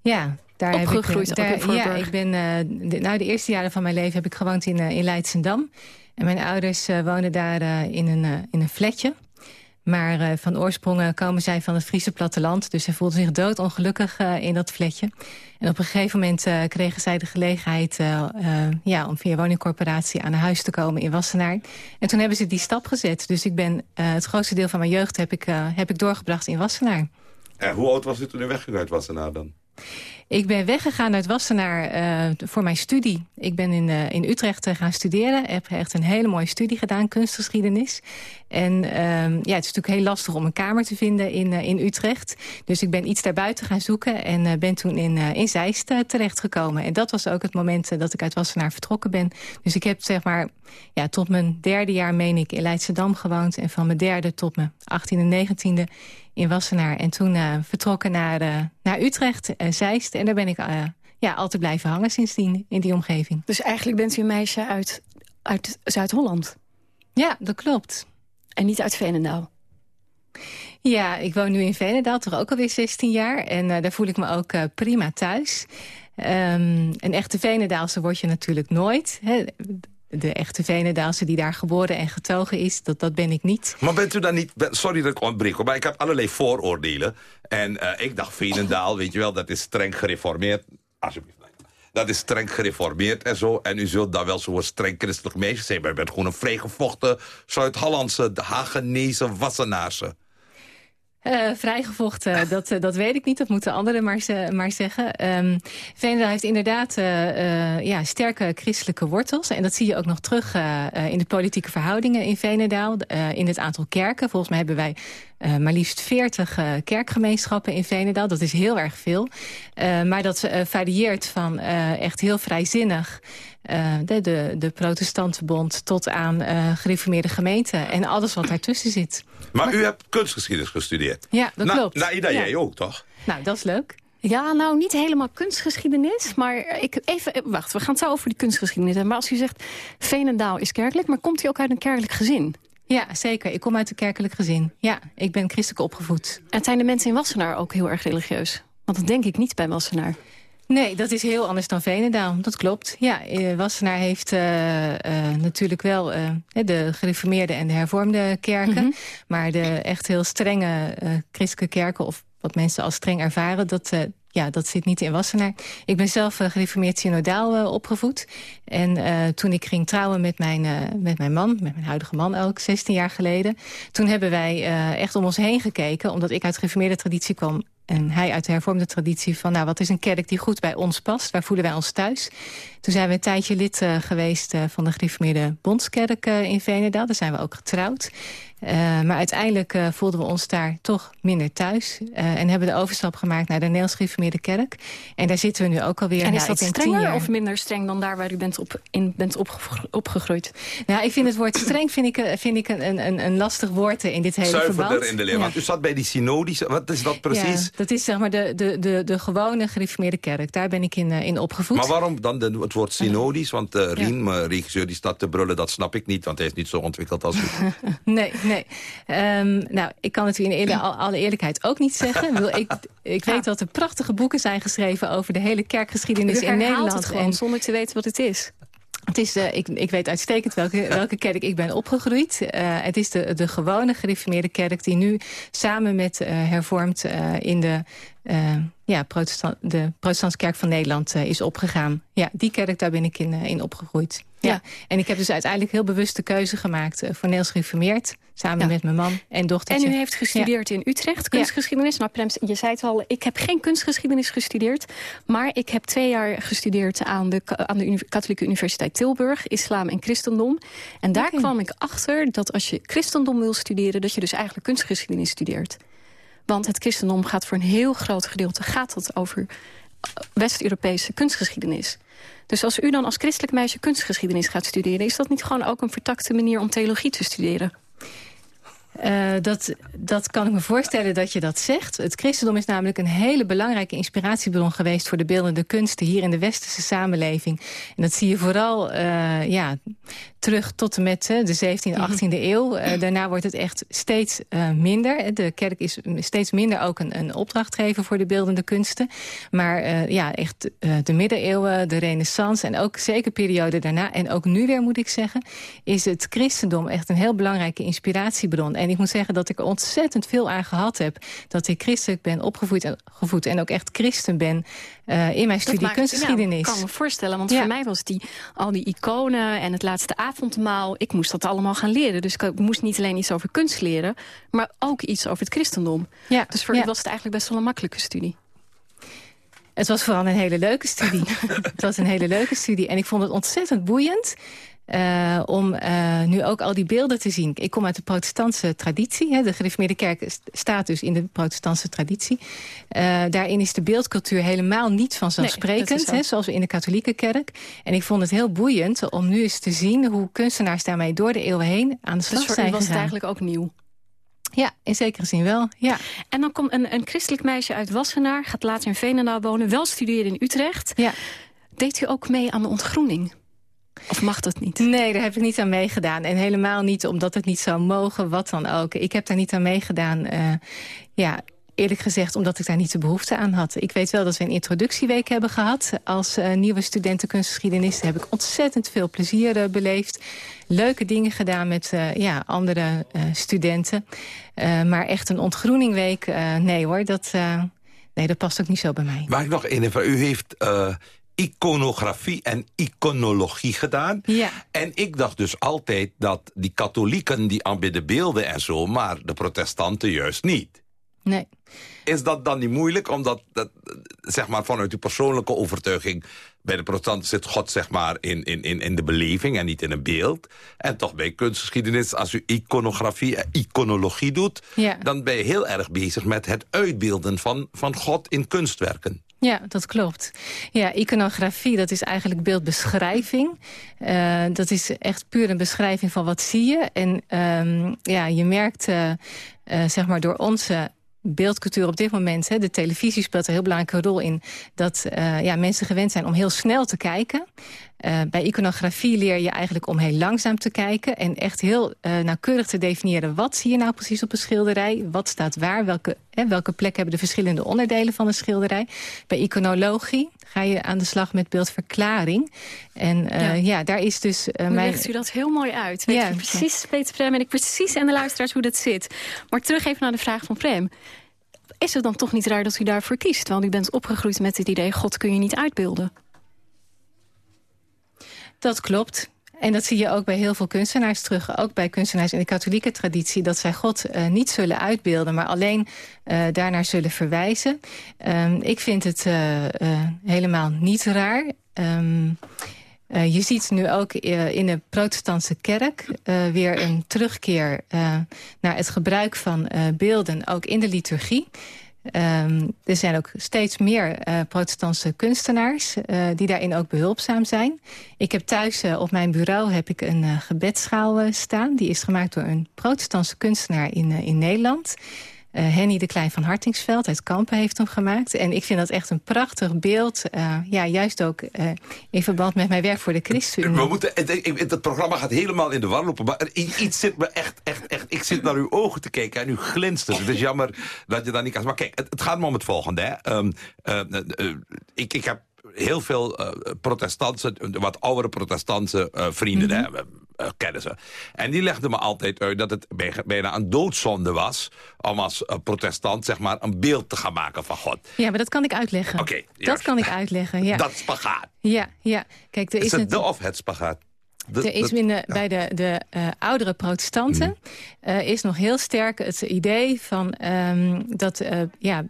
ja, daar Opgegroeid heb ik... ook in daar, ja, ik ben, eh, de, nou, de eerste jaren van mijn leven heb ik gewoond in, eh, in Leidsendam. En mijn ouders eh, woonden daar eh, in, een, eh, in een flatje. Maar uh, van oorsprong komen zij van het Friese platteland. Dus zij voelden zich doodongelukkig uh, in dat flatje. En op een gegeven moment uh, kregen zij de gelegenheid... ja, om via woningcorporatie aan huis te komen in Wassenaar. En toen hebben ze die stap gezet. Dus ik ben, het grootste deel van mijn jeugd heb ik, heb ik doorgebracht in Wassenaar. En hoe oud was u toen u wegging uit Wassenaar dan? Ik ben weggegaan uit Wassenaar uh, voor mijn studie. Ik ben in, uh, in Utrecht uh, gaan studeren. Heb echt een hele mooie studie gedaan, kunstgeschiedenis. En ja, het is natuurlijk heel lastig om een kamer te vinden in, in Utrecht. Dus ik ben iets daarbuiten gaan zoeken en ben toen in, in Zeist terechtgekomen. En dat was ook het moment dat ik uit Wassenaar vertrokken ben. Dus ik heb zeg maar ja, tot mijn derde jaar, meen ik, in Leidschendam gewoond. En van mijn derde tot mijn 18e, 19e in Wassenaar. En toen uh, vertrokken naar, uh, naar Utrecht, en Zeist. En daar ben ik ja, altijd blijven hangen sindsdien in die omgeving. Dus eigenlijk bent u een meisje uit, uit Zuid-Holland? Ja, dat klopt. En niet uit Veenendaal? Ja, ik woon nu in Veenendaal, toch ook alweer 16 jaar. En daar voel ik me ook prima thuis. Um, een echte Venendaalse word je natuurlijk nooit. Hè de echte Venendaalse die daar geboren en getogen is. Dat, dat ben ik niet. Maar bent u dan niet... Sorry dat ik ontbreek, maar ik heb allerlei vooroordelen. En uh, ik dacht Venendaal, weet je wel, dat is streng gereformeerd. Alsjeblieft. Dat is streng gereformeerd en zo. En u zult daar wel zo'n streng christelijk meisje zijn. Maar u bent gewoon een vrijgevochten Zuid-Hollandse, Hagenese, Wassenaarse. Uh, vrijgevochten, dat, uh, dat weet ik niet. Dat moeten anderen maar, ze, maar zeggen. Um, Veenendaal heeft inderdaad uh, ja, sterke christelijke wortels. En dat zie je ook nog terug in de politieke verhoudingen in Veenendaal. in het aantal kerken. Volgens mij hebben wij uh, maar liefst 40 uh, kerkgemeenschappen in Veenendaal. Dat is heel erg veel. Uh, maar dat varieert van echt heel vrijzinnig... de, de, de protestantenbond tot aan gereformeerde gemeenten. En alles wat daartussen zit. Maar, maar u hebt kunstgeschiedenis gestudeerd? Ja, dat Na, klopt. Naida, ja. jij ook, toch? Nou, dat is leuk. Ja, nou, niet helemaal kunstgeschiedenis. Maar ik even, wacht, we gaan het zo over die kunstgeschiedenis hebben. Maar als u zegt, Veenendaal is kerkelijk... maar komt u ook uit een kerkelijk gezin? Ja, zeker. Ik kom uit een kerkelijk gezin. Ja, ik ben christelijk opgevoed. En zijn de mensen in Wassenaar ook heel erg religieus? Want dat denk ik niet bij Wassenaar. Nee, dat is heel anders dan Venendaal. Dat klopt. Ja, Wassenaar heeft uh, uh, natuurlijk wel uh, de gereformeerde en de hervormde kerken. Mm -hmm. Maar de echt heel strenge christelijke kerken... of wat mensen als streng ervaren... dat, ja, dat zit niet in Wassenaar. Ik ben zelf uh, gereformeerd synodaal uh, opgevoed. En uh, toen ik ging trouwen met mijn, met mijn man, met mijn huidige man ook, 16 jaar geleden... toen hebben wij echt om ons heen gekeken, omdat ik uit gereformeerde traditie kwam... en hij uit de hervormde traditie van, nou, wat is een kerk die goed bij ons past? Waar voelen wij ons thuis? Toen zijn we een tijdje lid geweest van de gereformeerde Bondskerk in Venendaal. Daar zijn we ook getrouwd. Uh, maar uiteindelijk uh, voelden we ons daar toch minder thuis. Uh, en hebben de overstap gemaakt naar de Nederlands Gereformeerde Kerk. En daar zitten we nu ook alweer. En is nou, dat strenger of minder streng dan daar waar u bent op, in bent opge opgegroeid? Nou, ik vind het woord streng vind ik, vind ik een, een, een lastig woord in dit hele Zuiverder verband. in de leer. Ja. Want u zat bij die synodische, wat is dat precies? Ja, dat is zeg maar de, de, de, de gewone gereformeerde kerk. Daar ben ik in, in opgevoed. Maar waarom dan de, het woord synodisch? Want uh, Rien, ja. mijn regisseur, die staat te brullen, dat snap ik niet. Want hij is niet zo ontwikkeld als u. nee, nee. Um, nou, ik kan het u in eerder, alle eerlijkheid ook niet zeggen. ik, ik weet dat er prachtige boeken zijn geschreven over de hele kerkgeschiedenis in Nederland. het gewoon, en, zonder te weten wat het is. Het is, uh, ik, ik weet uitstekend welke, welke kerk ik ben opgegroeid. Uh, het is de, de gewone gereformeerde kerk die nu samen met uh, hervormd in de, ja, protestant, de protestantse kerk van Nederland is opgegaan. Ja, die kerk, daar ben ik in, in opgegroeid. Ja. ja. En ik heb dus uiteindelijk heel bewust de keuze gemaakt voor Nederlands gereformeerd. Samen ja. met mijn man en dochtertje. En u heeft gestudeerd ja. in Utrecht, kunstgeschiedenis. Nou, Prem, je zei het al, ik heb geen kunstgeschiedenis gestudeerd. Maar ik heb twee jaar gestudeerd aan de, aan de Katholieke Universiteit Tilburg. Islam en christendom. En daar okay. kwam ik achter dat als je christendom wil studeren... dat je dus eigenlijk kunstgeschiedenis studeert. Want het christendom gaat voor een heel groot gedeelte... gaat het over West-Europese kunstgeschiedenis. Dus als u dan als christelijk meisje kunstgeschiedenis gaat studeren... is dat niet gewoon ook een vertakte manier om theologie te studeren? Uh, dat, dat kan ik me voorstellen dat je dat zegt. Het christendom is namelijk een hele belangrijke inspiratiebron geweest... voor de beeldende kunsten hier in de westerse samenleving. En dat zie je vooral uh, ja, terug tot en met de 17e, 18e eeuw. daarna wordt het echt steeds minder. De kerk is steeds minder ook een, een opdrachtgever voor de beeldende kunsten. Maar ja, echt de middeleeuwen, de renaissance... en ook zeker periode daarna, en ook nu weer moet ik zeggen... is het christendom echt een heel belangrijke inspiratiebron... En ik moet zeggen, dat ik er ontzettend veel aan gehad heb. Dat ik christelijk ben opgevoed en, gevoed en ook echt christen ben uh, in mijn studie maakt, kunstgeschiedenis. Ja, ik kan me voorstellen, want Ja. voor mij was die, al die iconen en het laatste avondmaal... ik moest dat allemaal gaan leren. Dus ik moest niet alleen iets over kunst leren... maar ook iets over het christendom. Ja, Dus voor u was het eigenlijk best wel een makkelijke studie. Het was vooral een hele leuke studie. het was een hele leuke studie. En ik vond het ontzettend boeiend... eh, om eh, nu ook al die beelden te zien. Ik kom uit de protestantse traditie. Hè. De gereformeerde kerk st- staat dus in de protestantse traditie. Eh, daarin is de beeldcultuur helemaal niet vanzelfsprekend. hè, zoals we in de katholieke kerk. En ik vond het heel boeiend om nu eens te zien... hoe kunstenaars daarmee door de eeuwen heen aan de slag Dus voor zijn u was het eigenlijk ook nieuw. Ja, in zekere zin wel. Ja. En dan komt een, een christelijk meisje uit Wassenaar... gaat later in Veenendaal wonen, wel studeren in Utrecht. Ja. Deed u ook mee aan de ontgroening? Of mag dat niet? Nee, daar heb ik niet aan meegedaan. En helemaal niet omdat het niet zou mogen, wat dan ook. Ik heb daar niet aan meegedaan. eh, ja, eerlijk gezegd omdat ik daar niet de behoefte aan had. Ik weet wel dat we een introductieweek hebben gehad. Als eh, nieuwe studenten kunstgeschiedenis heb ik ontzettend veel plezier eh, beleefd. Leuke dingen gedaan met eh, ja, andere eh, studenten. Eh, maar echt een ontgroeningweek, eh, nee hoor, dat, eh, nee, dat past ook niet zo bij mij. Mag ik nog één even? U heeft eh, iconografie en iconologie gedaan. Ja. En ik dacht dus altijd dat die katholieken die aanbidden beelden en zo... maar de protestanten juist niet. Nee. Is dat dan niet moeilijk? Omdat, dat, zeg maar, vanuit uw persoonlijke overtuiging... bij de protestanten zit God zeg maar, in, in, in, in de beleving en niet in een beeld. En toch bij kunstgeschiedenis, als u iconografie en iconologie doet... Ja. dan ben je heel erg bezig met het uitbeelden van, van God in kunstwerken. Ja, dat klopt. Ja, iconografie, dat is eigenlijk beeldbeschrijving. Eh, dat is echt puur een beschrijving van wat zie je. En ehm, ja, je merkt, eh, eh, zeg maar, door onze beeldcultuur op dit moment... Hè, de televisie speelt een heel belangrijke rol in... dat ja, mensen gewend zijn om heel snel te kijken. Eh, bij iconografie leer je eigenlijk om heel langzaam te kijken... en echt heel eh, nauwkeurig te definiëren... wat zie je nou precies op een schilderij? Wat staat waar? Welke, hè, welke plek hebben de verschillende onderdelen van een schilderij? Bij iconologie ga je aan de slag met beeldverklaring. En eh, Ja. ja. daar is dus uh, mijn... legt u dat heel mooi uit. Weet Ja, u precies, weet Prem en ik precies en de luisteraars hoe dat zit. Maar terug even naar de vraag van Prem. Is het dan toch niet raar dat u daarvoor kiest? Want u bent opgegroeid met het idee... God kun je niet uitbeelden. Dat klopt. En dat zie je ook bij heel veel kunstenaars terug. Ook bij kunstenaars in de katholieke traditie. Dat zij God uh, niet zullen uitbeelden, maar alleen uh, daarnaar zullen verwijzen. Um, ik vind het uh, helemaal niet raar. Um, je ziet nu ook in de protestantse kerk weer een terugkeer naar het gebruik van beelden, ook in de liturgie. Um, er zijn ook steeds meer uh, protestantse kunstenaars uh, die daarin ook behulpzaam zijn. Ik heb thuis uh, op mijn bureau heb ik een gebedsschaal staan. Die is gemaakt door een protestantse kunstenaar in, in Nederland. Uh, Henny de Klein van Hartingsveld uit Kampen heeft hem gemaakt. En ik vind dat echt een prachtig beeld. Uh, ja, juist ook uh, in verband met mijn werk voor de ChristenUnie. We moeten, het, programma gaat helemaal in de war lopen. Maar iets zit me echt, echt, echt... Ik zit naar uw ogen te kijken en u glinstert. Het is jammer dat je dat niet kan... Maar kijk, het, het gaat me om het volgende. Hè. Um, ik, ik heb heel veel protestantse, wat oudere protestantse vrienden... Mm -hmm. hè, uh, kennen ze. En die legden me altijd uit dat het bijna een doodzonde was... om als uh, protestant zeg maar, een beeld te gaan maken van God. Ja, maar dat kan ik uitleggen. Oké. Okay, dat kan ik uitleggen, ja. Dat spagaat. Ja, ja. Kijk, er is, is, het de of het spagaat? De, er is in de, ja. bij de, de uh, oudere protestanten mm. is nog heel sterk het idee van um, dat... ja,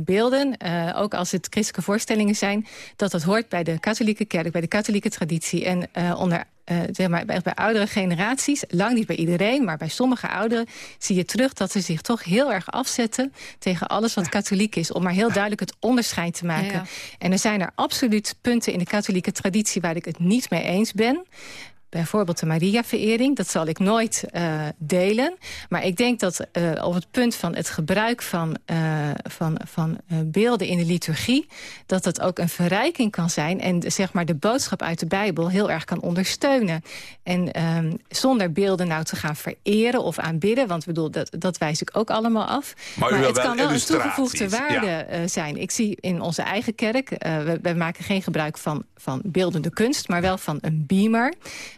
beelden, ook als het christelijke voorstellingen zijn... dat dat hoort bij de katholieke kerk, bij de katholieke traditie. En onder, uh, zeg maar, bij, bij, oudere generaties, lang niet bij iedereen... maar bij sommige ouderen zie je terug dat ze zich toch heel erg afzetten... tegen alles wat katholiek is, om maar heel duidelijk het onderscheid te maken. Ja, ja. En er zijn er absoluut punten in de katholieke traditie... waar ik het niet mee eens ben bijvoorbeeld de Maria-verering. Dat zal ik nooit uh, delen. Maar ik denk dat uh, op het punt van het gebruik van, uh, van, van beelden in de liturgie... dat dat ook een verrijking kan zijn... en zeg maar de boodschap uit de Bijbel heel erg kan ondersteunen. En um, zonder beelden nou te gaan vereren of aanbidden... want bedoel, dat, dat wijs ik ook allemaal af. Maar, maar het kan wel een toegevoegde waarde ja. zijn. Ik zie in onze eigen kerk... we, we maken geen gebruik van, van beeldende kunst... maar wel van een beamer...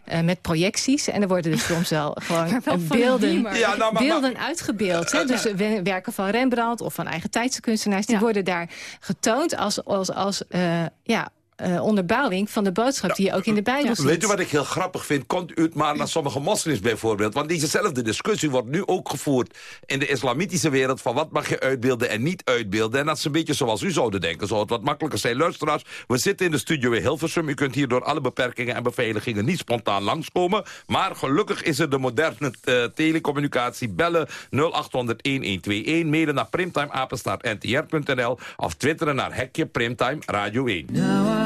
eh, met projecties. En er worden dus soms wel gewoon beelden, Ja, nou, maar- beelden uitgebeeld. Hè? Dus werken van Rembrandt of van eigen tijdse kunstenaars... die worden daar getoond als, als, als eh, ja, eh, onderbouwing van de boodschap... die je ook in de Bijbel ziet. Weet u wat ik heel grappig vind? Komt u het maar naar sommige moslims bijvoorbeeld. Want dezezelfde discussie wordt nu ook gevoerd in de islamitische wereld... van wat mag je uitbeelden en niet uitbeelden. En dat is een beetje zoals u zouden denken. Zou het wat makkelijker zijn. Luisteraars, we zitten in de studio in Hilversum. U kunt hier door alle beperkingen en beveiligingen niet spontaan langskomen. Maar gelukkig is er de moderne eh, telecommunicatie. Bellen 0800-1121. Mailen naar primtimeapenstaartntr.nl of twitteren naar hekje Primtime Radio 1.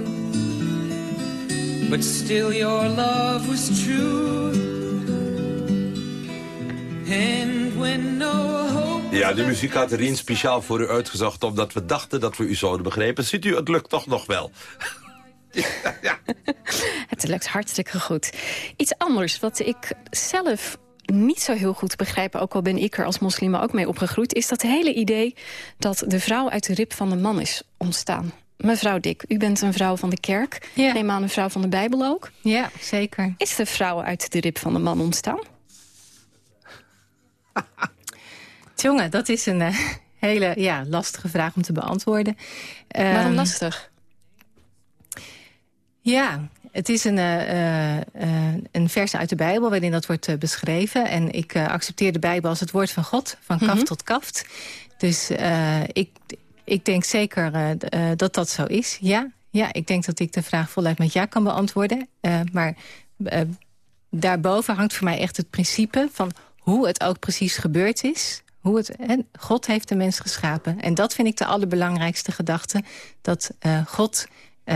But still your love was true. And when no hope Ja, de muziek had Rien speciaal voor u uitgezocht... omdat we dachten dat we u zouden begrijpen. Ziet u, het lukt toch nog wel. Het lukt hartstikke goed. Iets anders wat ik zelf niet zo heel goed begrijp... ook al ben ik er als moslim ook mee opgegroeid... is dat hele idee dat de vrouw uit de rib van de man is ontstaan. Mevrouw Dik, u bent een vrouw van de kerk. Ja. Neem aan een vrouw van de Bijbel ook. Ja, zeker. Is de vrouw uit de rib van de man ontstaan? Jongen, dat is een eh, hele ja, lastige vraag om te beantwoorden. Waarom Ehm, lastig? Ja, het is een, eh, eh, een vers uit de Bijbel waarin dat wordt beschreven. En ik accepteer de Bijbel als het woord van God, van kaft Mhm. tot kaft. Dus ik, ik denk zeker eh, eh, dat dat zo is, ja. Ja, ik denk dat ik de vraag voluit met ja kan beantwoorden. Eh, maar daarboven hangt voor mij echt het principe van hoe het ook precies gebeurd is. Hoe het, God heeft de mens geschapen. En dat vind ik de allerbelangrijkste gedachte. Dat God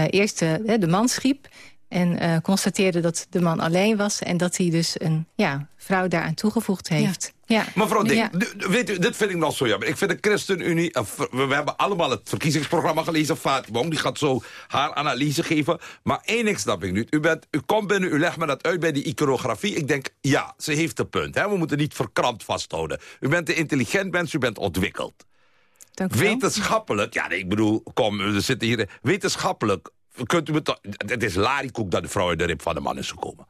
eerst de man schiep en eh, constateerde dat de man alleen was... en dat hij dus een ja, vrouw daaraan toegevoegd heeft. Ja. Mevrouw Ja. weet u, dit vind ik nog zo jammer. Ik vind de ChristenUnie... we, we hebben allemaal het verkiezingsprogramma gelezen. Fatima, die gaat zo haar analyse geven. Maar één ding snap ik nu. U, bent, u komt binnen, u legt me dat uit bij die iconografie. Ik denk, ja, ze heeft een punt. Hè? We moeten niet verkrampt vasthouden. U bent een intelligent mens, u bent ontwikkeld. Dank u wel. Wetenschappelijk, ja, nee, ik bedoel, kom, we zitten hier... Wetenschappelijk, kunt u het, het is larikoek dat de vrouw uit de rib van de man is gekomen.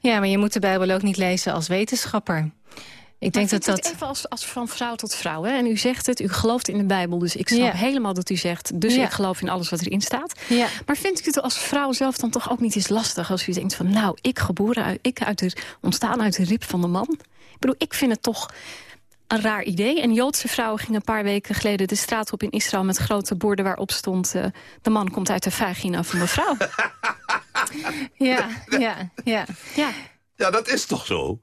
ja, maar je moet de Bijbel ook niet lezen als wetenschapper. Ik denk dat dat... even als, als van vrouw tot vrouw. Hè? En u zegt het, u gelooft in de Bijbel. Dus ik snap Ja. helemaal dat u zegt... dus Ja. ik geloof in alles wat erin staat. Ja. Maar vindt u het als vrouw zelf dan toch ook niet eens lastig... als u denkt van, nou, ik geboren uit, ik uit de, ontstaan uit de rib van de man? Ik bedoel, ik vind het toch een raar idee. En Joodse vrouwen gingen een paar weken geleden de straat op in Israël... met grote borden waarop stond... eh, de man komt uit de vagina van de vrouw. Ja, ja, ja. ja. Ja, dat is toch zo?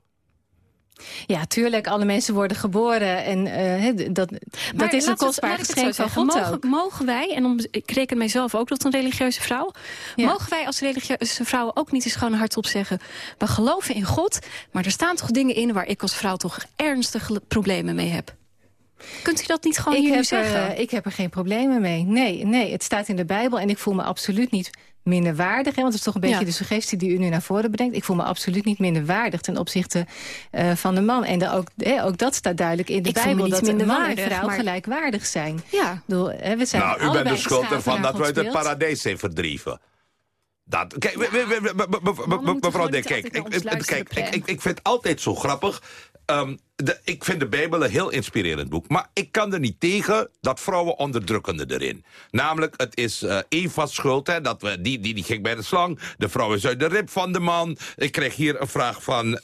Ja, tuurlijk, alle mensen worden geboren. En eh, dat, dat is een kostbaar geschenk van zeggen. God mogen wij, en om, ik reken mijzelf ook tot een religieuze vrouw... mogen wij als religieuze vrouwen ook niet eens gewoon hardop zeggen... we geloven in God, maar er staan toch dingen in... waar ik als vrouw toch ernstige problemen mee heb? Kunt u dat niet gewoon ik hier nu zeggen? er, ik heb er geen problemen mee. Nee, nee, het staat in de Bijbel en ik voel me absoluut niet minderwaardig. Hè, want dat is toch een beetje Ja. de suggestie die u nu naar voren brengt. Ik voel me absoluut niet minderwaardig ten opzichte eh, van de man. En de, ook, hè, ook dat staat duidelijk in de Ik Bijbel... dat een man en vrouw maar- gelijkwaardig zijn. Ja. Ik bedoel, hè, we zijn Nou, u bent de schuld ervan dat we uit het paradijs zijn verdreven. Dat, kijk, we- we- we- we- we- we- we- moeten mevrouw Dink, kijk, ik, kijk ik, ik vind het altijd zo grappig. Ehm, ik vind de Bijbel een heel inspirerend boek. Maar ik kan er niet tegen dat vrouwen onderdrukkende erin. Namelijk, het is eh Eva's schuld. Hè, dat we, die, die, die ging bij de slang. De vrouw is uit de rib van de man. Ik kreeg hier een vraag van,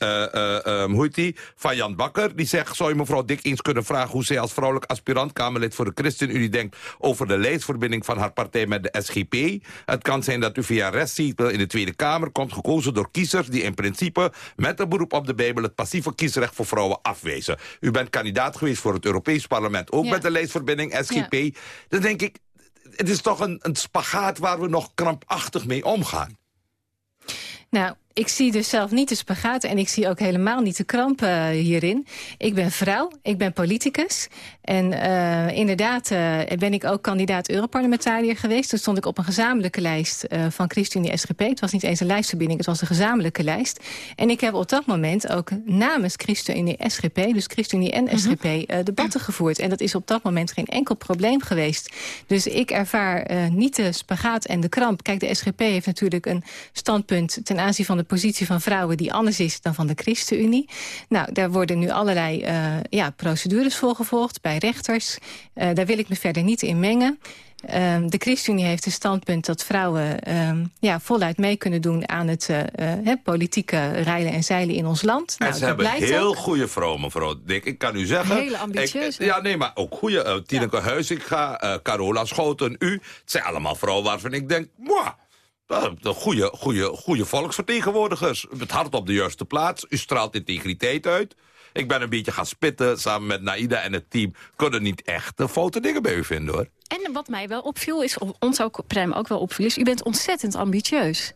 die? Van Jan Bakker. Die zegt, zou je mevrouw Dik eens kunnen vragen... hoe zij als vrouwelijk aspirant Kamerlid voor de ChristenUnie denkt... over de lijstverbinding van haar partij met de SGP. Het kan zijn dat u via restzetel in de Tweede Kamer komt... gekozen door kiezers die in principe met een beroep op de Bijbel... het passieve kiesrecht voor vrouwen afwezen. U bent kandidaat geweest voor het Europees Parlement... ook Ja. met de lijstverbinding SGP. Dan denk ik, het is toch een, een spagaat waar we nog krampachtig mee omgaan. Nou, Ik zie dus zelf niet de spagaat en ik zie ook helemaal niet de kramp uh, hierin. Ik ben vrouw, ik ben politicus. En uh, inderdaad uh, ben ik ook kandidaat Europarlementariër geweest. Toen stond ik op een gezamenlijke lijst van ChristenUnie SGP. Het was niet eens een lijstverbinding, het was een gezamenlijke lijst. En ik heb op dat moment ook namens ChristenUnie SGP... dus ChristenUnie en SGP, -hmm. debatten gevoerd. En dat is op dat moment geen enkel probleem geweest. Dus ik ervaar niet de spagaat en de kramp. Kijk, de SGP heeft natuurlijk een standpunt ten aanzien van de positie van vrouwen die anders is dan van de ChristenUnie. Nou, daar worden nu allerlei uh, ja, procedures voor gevolgd bij rechters. Uh, daar wil ik me verder niet in mengen. Uh, de ChristenUnie heeft het standpunt dat vrouwen ja, voluit mee kunnen doen aan het uh, politieke rijlen en zeilen in ons land. En nou, ze hebben heel ook. goede vrouwen, mevrouw Dick. Ik kan u zeggen... Hele ambitieus. Ja, nee, maar ook goede. Uh, Tineke ja. Huizinga, Carola Schoten, u. Het zijn allemaal vrouwen waarvan ik denk... Mwah, de goede, goede, goede volksvertegenwoordigers. Het hart op de juiste plaats. U straalt integriteit uit. Ik ben een beetje gaan spitten samen met Naida en het team. Kunnen niet echt de foute dingen bij u vinden, hoor. En wat mij wel opviel, is, of ons ook, Prem ook wel opviel... is u bent ontzettend ambitieus.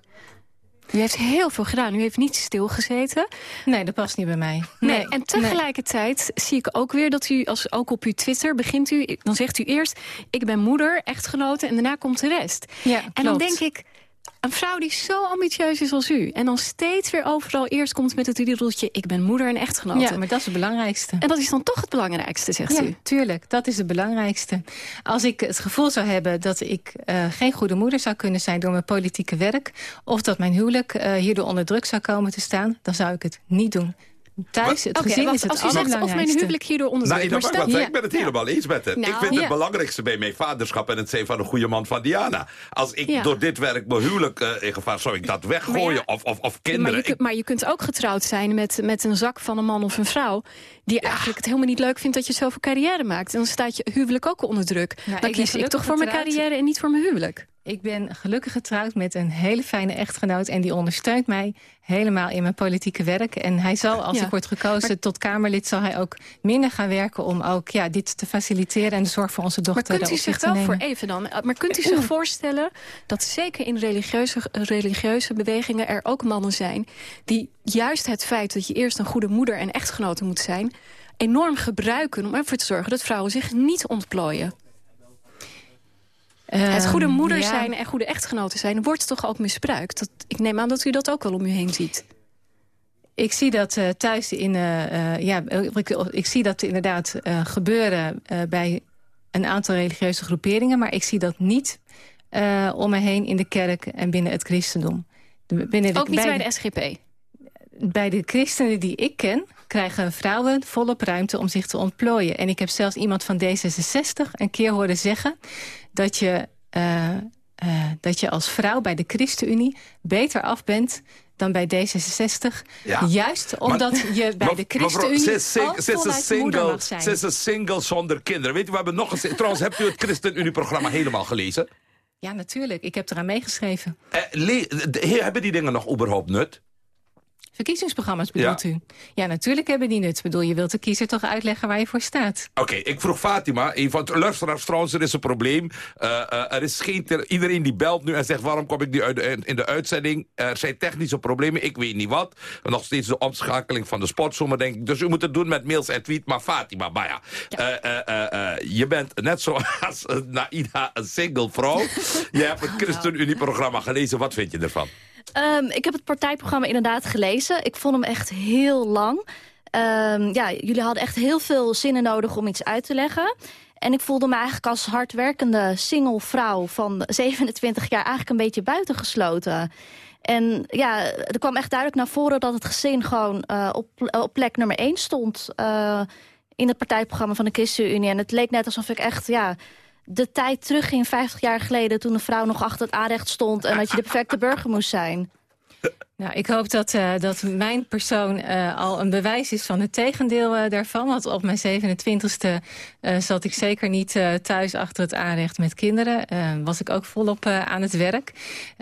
U heeft heel veel gedaan. U heeft niet stilgezeten. Nee, dat past niet bij mij. Nee, nee en tegelijkertijd nee. zie ik ook weer dat u, als, ook op uw Twitter begint u... dan zegt u eerst, ik ben moeder, echtgenote en daarna komt de rest. Ja, en dan denk ik, een vrouw die zo ambitieus is als u. En dan steeds weer overal eerst komt met het riedeltje... ik ben moeder en echtgenote. Ja, maar dat is het belangrijkste. En dat is dan toch het belangrijkste, zegt ja, u? tuurlijk. Dat is het belangrijkste. Als ik het gevoel zou hebben dat ik uh, geen goede moeder zou kunnen zijn... door mijn politieke werk... of dat mijn huwelijk uh, hierdoor onder druk zou komen te staan... dan zou ik het niet doen. Thuis, het okay, gezin wacht, is het als u zegt of mijn huwelijk hierdoor onder nou, maar stel, ja. Ik ben het helemaal eens met hem. Nou, ik vind ja. het belangrijkste bij mijn vaderschap... en het zijn van een goede man van Diana. Als ik ja. door dit werk mijn huwelijk uh, in gevaar... zou ik dat weggooien of, of, of kinderen. Maar je, kunt, maar je kunt ook getrouwd zijn met, met een zak van een man of een vrouw... die eigenlijk het helemaal niet leuk vindt dat je zoveel carrière maakt. En dan staat je huwelijk ook onder druk. Nou, dan kies ik toch voor mijn carrière en niet voor mijn huwelijk. Ik ben gelukkig getrouwd met een hele fijne echtgenoot... en die ondersteunt mij helemaal in mijn politieke werk. En hij zal, als ja. ik word gekozen maar, tot Kamerlid... zal hij ook minder gaan werken om ook ja, dit te faciliteren... en de zorg voor onze dochter Maar kunt u zich wel voor even dan... maar kunt u zich voorstellen dat zeker in religieuze, religieuze bewegingen... er ook mannen zijn die juist het feit dat je eerst een goede moeder en echtgenote moet zijn... enorm gebruiken om ervoor te zorgen dat vrouwen zich niet ontplooien? Het goede moeder ja. zijn en goede echtgenoten zijn... wordt toch ook misbruikt? Dat, ik neem aan dat u dat ook wel om u heen ziet. Ik zie dat uh, thuis in... Uh, ja, ik, ik, zie dat inderdaad gebeuren bij een aantal religieuze groeperingen... maar ik zie dat niet om me heen in de kerk en binnen het christendom. De, binnen de, ook niet bij de, bij de SGP? Bij de christenen die ik ken krijgen vrouwen volop ruimte om zich te ontplooien. En ik heb zelfs iemand van D66 een keer horen zeggen... dat je, uh, uh, dat je als vrouw bij de ChristenUnie beter af bent dan bij D66. Ja. Juist omdat maar, je bij de ChristenUnie ze, ze, ze, single, zijn. Ze is single zonder kinderen. Weet u, we hebben nog eens... trouwens, hebt u het ChristenUnie-programma helemaal gelezen? Ja, natuurlijk. Ik heb eraan meegeschreven. Le, hebben die dingen nog überhaupt nut? Verkiezingsprogramma's bedoelt ja. u? Ja, natuurlijk hebben die nut. Bedoel, je wilt de kiezer toch uitleggen waar je voor staat. Oké, okay, ik vroeg Fatima, een van de luisteraars trouwens, er is een probleem. Uh, uh, er is geen iedereen die belt nu en zegt, waarom kom ik nu uit de, in de uitzending? Er zijn technische problemen, ik weet niet wat. Nog steeds de omschakeling van de sportzomer, denk ik. Dus u moet het doen met mails en tweet. Maar Fatima, maar ja, ja. Uh, je bent net zoals Naida een single vrouw. je hebt het ChristenUnie-programma gelezen, wat vind je ervan? Um, ik heb het partijprogramma inderdaad gelezen. Ik vond hem echt heel lang. Um, ja, jullie hadden echt heel veel zinnen nodig om iets uit te leggen. En ik voelde me eigenlijk als hardwerkende single vrouw van 27 jaar eigenlijk een beetje buitengesloten. En ja, er kwam echt duidelijk naar voren dat het gezin gewoon uh, op, op plek nummer 1 stond. Uh, in het partijprogramma van de ChristenUnie. En het leek net alsof ik echt, ja, de tijd terugging 50 jaar geleden... toen een vrouw nog achter het aanrecht stond... en dat je de perfecte burger moest zijn. Nou, ik hoop dat, uh, dat mijn persoon uh, al een bewijs is van het tegendeel uh, daarvan. Want op mijn 27e zat ik zeker niet thuis achter het aanrecht met kinderen. was ik ook volop aan het werk.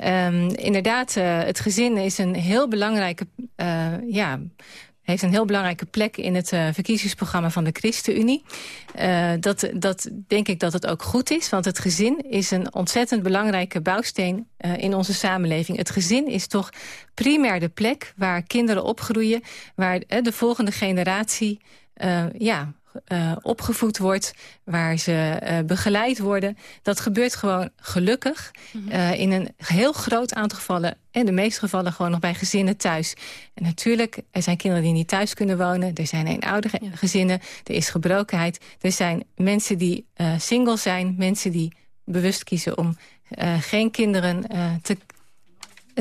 Um, inderdaad, het gezin is een heel belangrijke ja, heeft een heel belangrijke plek in het uh, verkiezingsprogramma van de ChristenUnie. Uh, dat, dat denk ik dat het ook goed is, want het gezin is een ontzettend belangrijke bouwsteen uh, in onze samenleving. Het gezin is toch primair de plek waar kinderen opgroeien, waar de volgende generatie ja, uh, opgevoed wordt, waar ze uh, begeleid worden. Dat gebeurt gewoon gelukkig mm -hmm. uh, in een heel groot aantal gevallen... en de meeste gevallen gewoon nog bij gezinnen thuis. En natuurlijk, er zijn kinderen die niet thuis kunnen wonen. Er zijn eenoudige ja. gezinnen, er is gebrokenheid. Er zijn mensen die single zijn, mensen die bewust kiezen... om geen kinderen te,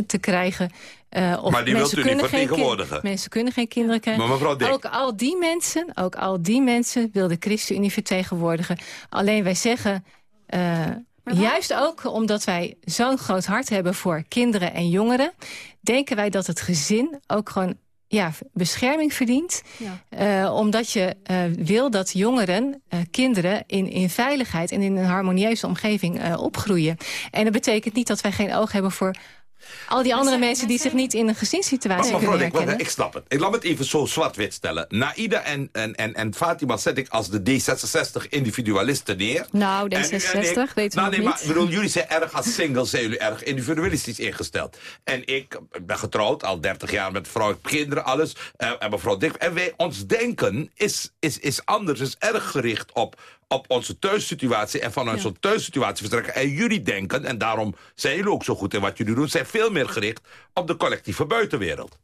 te krijgen... Uh, of maar die wilt u niet vertegenwoordigen? Mensen kunnen geen kinderen krijgen. Maar. Ook al die mensen, ook al die mensen wil de ChristenUnie vertegenwoordigen. Alleen wij zeggen, uh, juist ook omdat wij zo'n groot hart hebben voor kinderen en jongeren... denken wij dat het gezin ook gewoon ja, bescherming verdient. Ja. Uh, omdat je uh, wil dat jongeren, uh, kinderen in, in veiligheid... en in een harmonieuze omgeving opgroeien. En dat betekent niet dat wij geen oog hebben voor al die andere mensen die zich niet in een gezinssituatie maar, kunnen ik, herkennen. Ik snap het. Ik laat het even zo zwart-wit stellen. Naida en, en, en, en Fatima zet ik als de D66-individualisten neer. Nou, D66, en, en ik, weet nou, nee, maar, niet. bedoel, jullie zijn erg als singles, zijn jullie erg individualistisch ingesteld. En ik ben getrouwd, al 30 jaar met vrouw, kinderen, alles. Uh, en mevrouw Dik. En wij, ons denken is, is, is anders, is erg gericht op op onze thuissituatie en vanuit ja. zo'n thuissituatie vertrekken. En jullie denken, en daarom zijn jullie ook zo goed in wat jullie doen... zijn veel meer gericht op de collectieve buitenwereld.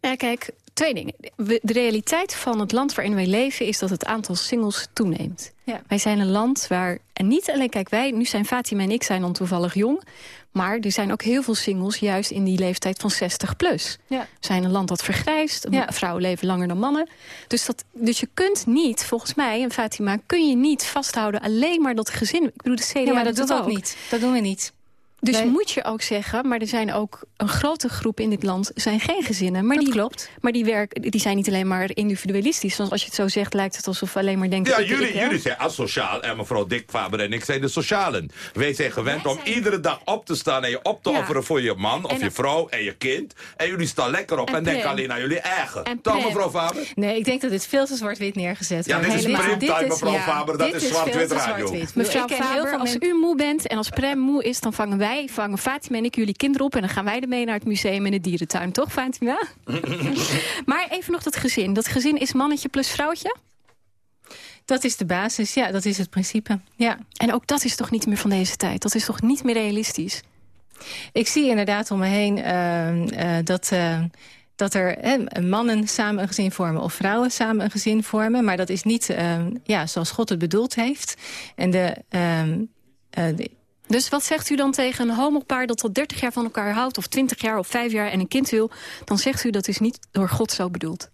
Ja, kijk, twee dingen. De realiteit van het land waarin wij leven... is dat het aantal singles toeneemt. Ja. Wij zijn een land waar... En niet alleen, kijk, wij, nu zijn Fatima en ik zijn dan toevallig jong... maar er zijn ook heel veel singles juist in die leeftijd van 60 plus. Ja. We zijn een land dat vergrijst. Ja. Vrouwen leven langer dan mannen. Dus, dat, dus je kunt niet, volgens mij, en Fatima... kun je niet vasthouden alleen maar dat gezin. Ik bedoel, de CDA ja, maar dat doet doet ook niet. Dat doen we niet. Dus nee. moet je ook zeggen, maar er zijn ook een grote groep in dit land... zijn geen gezinnen. Maar dat die, klopt. Maar die, werk, die zijn niet alleen maar individualistisch. Want als je het zo zegt, lijkt het alsof we alleen maar denken... Ja, ik, jullie, ik, jullie zijn asociaal. En mevrouw Dick Faber en ik zijn de socialen. Wij zijn gewend Wij om zijn... iedere dag op te staan... en je op te ja. offeren voor je man of en je vrouw en je kind. En jullie staan lekker op en, en denken alleen aan jullie eigen. Toch, mevrouw Faber? Nee, ik denk dat dit veel te zwart-wit neergezet wordt. Ja, dit is primtime, mevrouw ja, Faber. Dat is zwart-wit radio. Zwart mevrouw Faber, als u moe bent en als Prem moe is... dan vangen wij, vangen Fatima en ik jullie kinderen op... en dan gaan wij ermee naar het museum en de dierentuin. Toch, Fatima? maar even nog dat gezin. Dat gezin is mannetje plus vrouwtje? Dat is de basis, ja, dat is het principe. Ja. En ook dat is toch niet meer van deze tijd? Dat is toch niet meer realistisch? Ik zie inderdaad om me heen uh, uh, dat... Uh, dat er eh, mannen samen een gezin vormen of vrouwen samen een gezin vormen. Maar dat is niet uh, ja, zoals God het bedoeld heeft. En de, uh, de dus wat zegt u dan tegen een homopaar dat al 30 jaar van elkaar houdt... of 20 jaar of 5 jaar en een kind wil... dan zegt u dat is niet door God zo bedoeld?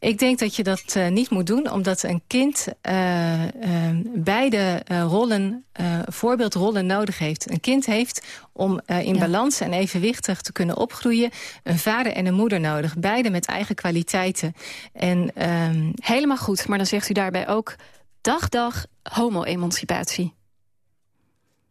Ik denk dat je dat uh, niet moet doen, omdat een kind uh, uh, beide rollen, voorbeeldrollen nodig heeft. Een kind heeft om in ja. balans en evenwichtig te kunnen opgroeien... een vader en een moeder nodig, beide met eigen kwaliteiten. En, ehm, Helemaal goed, maar dan zegt u daarbij ook... dag, dag, homo-emancipatie.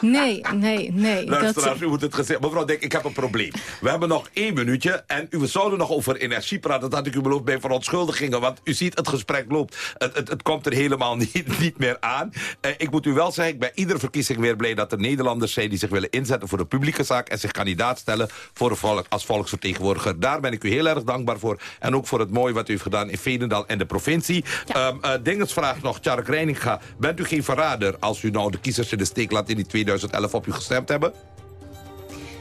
Nee, nee, nee. Luisteraars, dat... u moet het gezegd. Mevrouw Dek, ik heb een probleem. We hebben nog één minuutje en u zouden nog over energie praten. Dat had ik u beloofd bij verontschuldigingen. Want u ziet, het gesprek loopt. Het, het, het komt er helemaal niet, niet meer aan. Uh, ik moet u wel zeggen, ik ben iedere verkiezing weer blij... dat er Nederlanders zijn die zich willen inzetten voor de publieke zaak... en zich kandidaat stellen voor het volk als volksvertegenwoordiger. Daar ben ik u heel erg dankbaar voor. En ook voor het mooie wat u heeft gedaan in Veenendaal en de provincie. Ja. Um, uh, Dinges vraagt nog, Tjark Reininga... bent u geen verrader als u nou de kiezers in de steek laat in die 2011 op u gestemd hebben?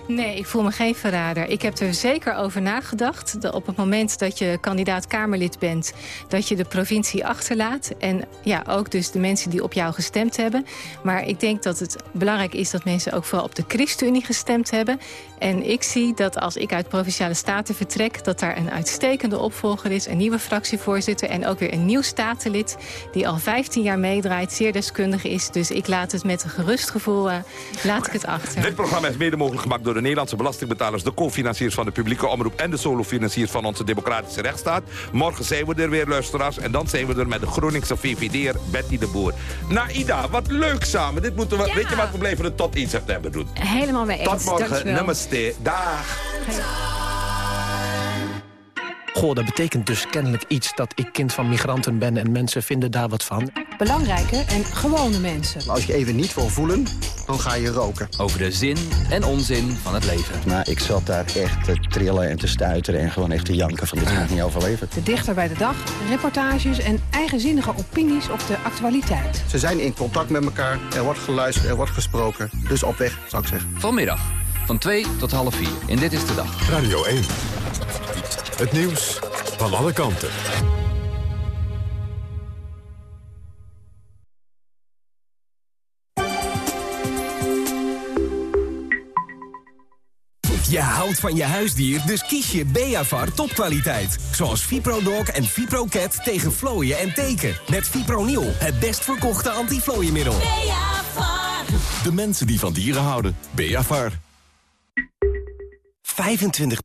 Nee, ik voel me geen verrader. Ik heb er zeker over nagedacht. Dat op het moment dat je kandidaat Kamerlid bent... dat je de provincie achterlaat. En ja, ook dus de mensen die op jou gestemd hebben. Maar ik denk dat het belangrijk is dat mensen ook vooral op de ChristenUnie gestemd hebben. En ik zie dat als ik uit Provinciale Staten vertrek... dat daar een uitstekende opvolger is, een nieuwe fractievoorzitter... en ook weer een nieuw statenlid die al 15 jaar meedraait, zeer deskundig is. Dus ik laat het met een gerust gevoel, uh, laat ik het achter. Dit programma is mede mogelijk gemaakt door de Nederlandse belastingbetalers... de co-financiers van de publieke omroep... en de solofinanciers van onze democratische rechtsstaat. Morgen zijn we er weer, luisteraars. En dan zijn we er met de Groningse VVD'er Betty de Boer. Naida, wat leuk samen. Dit moeten we, ja. Weet je wat, we blijven het tot 1 september doen. Helemaal mee eens. Tot morgen. Namaste. Dag. Goh, dat betekent dus kennelijk iets dat ik kind van migranten ben... en mensen vinden daar wat van. Belangrijke en gewone mensen. Als je even niet wil voelen, dan ga je roken. Over de zin en onzin van het leven. Maar ik zat daar echt te trillen en te stuiteren... en gewoon echt te janken van dit ga ik niet overleven. De dichter bij de dag, reportages en eigenzinnige opinies op de actualiteit. Ze zijn in contact met elkaar, er wordt geluisterd, er wordt gesproken. Dus op weg, zou ik zeggen. Vanmiddag, van 2 tot half 4. En dit is de dag. Radio 1. Het nieuws van alle kanten. Je houdt van je huisdier, dus kies je Beavar topkwaliteit. Zoals ViproDog en ViproCat tegen vlooien en teken. Met Fipronil, het best verkochte antiflooiemiddel. Beavar. De mensen die van dieren houden. Beavar. 25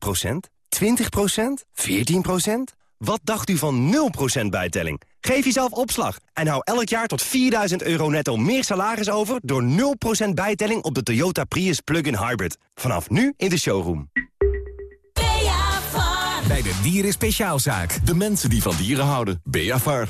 20% 14% Wat dacht u van 0% bijtelling? Geef jezelf opslag en hou elk jaar tot 4000 euro netto meer salaris over... door 0% bijtelling op de Toyota Prius Plug-in Hybrid. Vanaf nu in de showroom. Bij de Dieren Speciaalzaak. De mensen die van dieren houden. Beavar.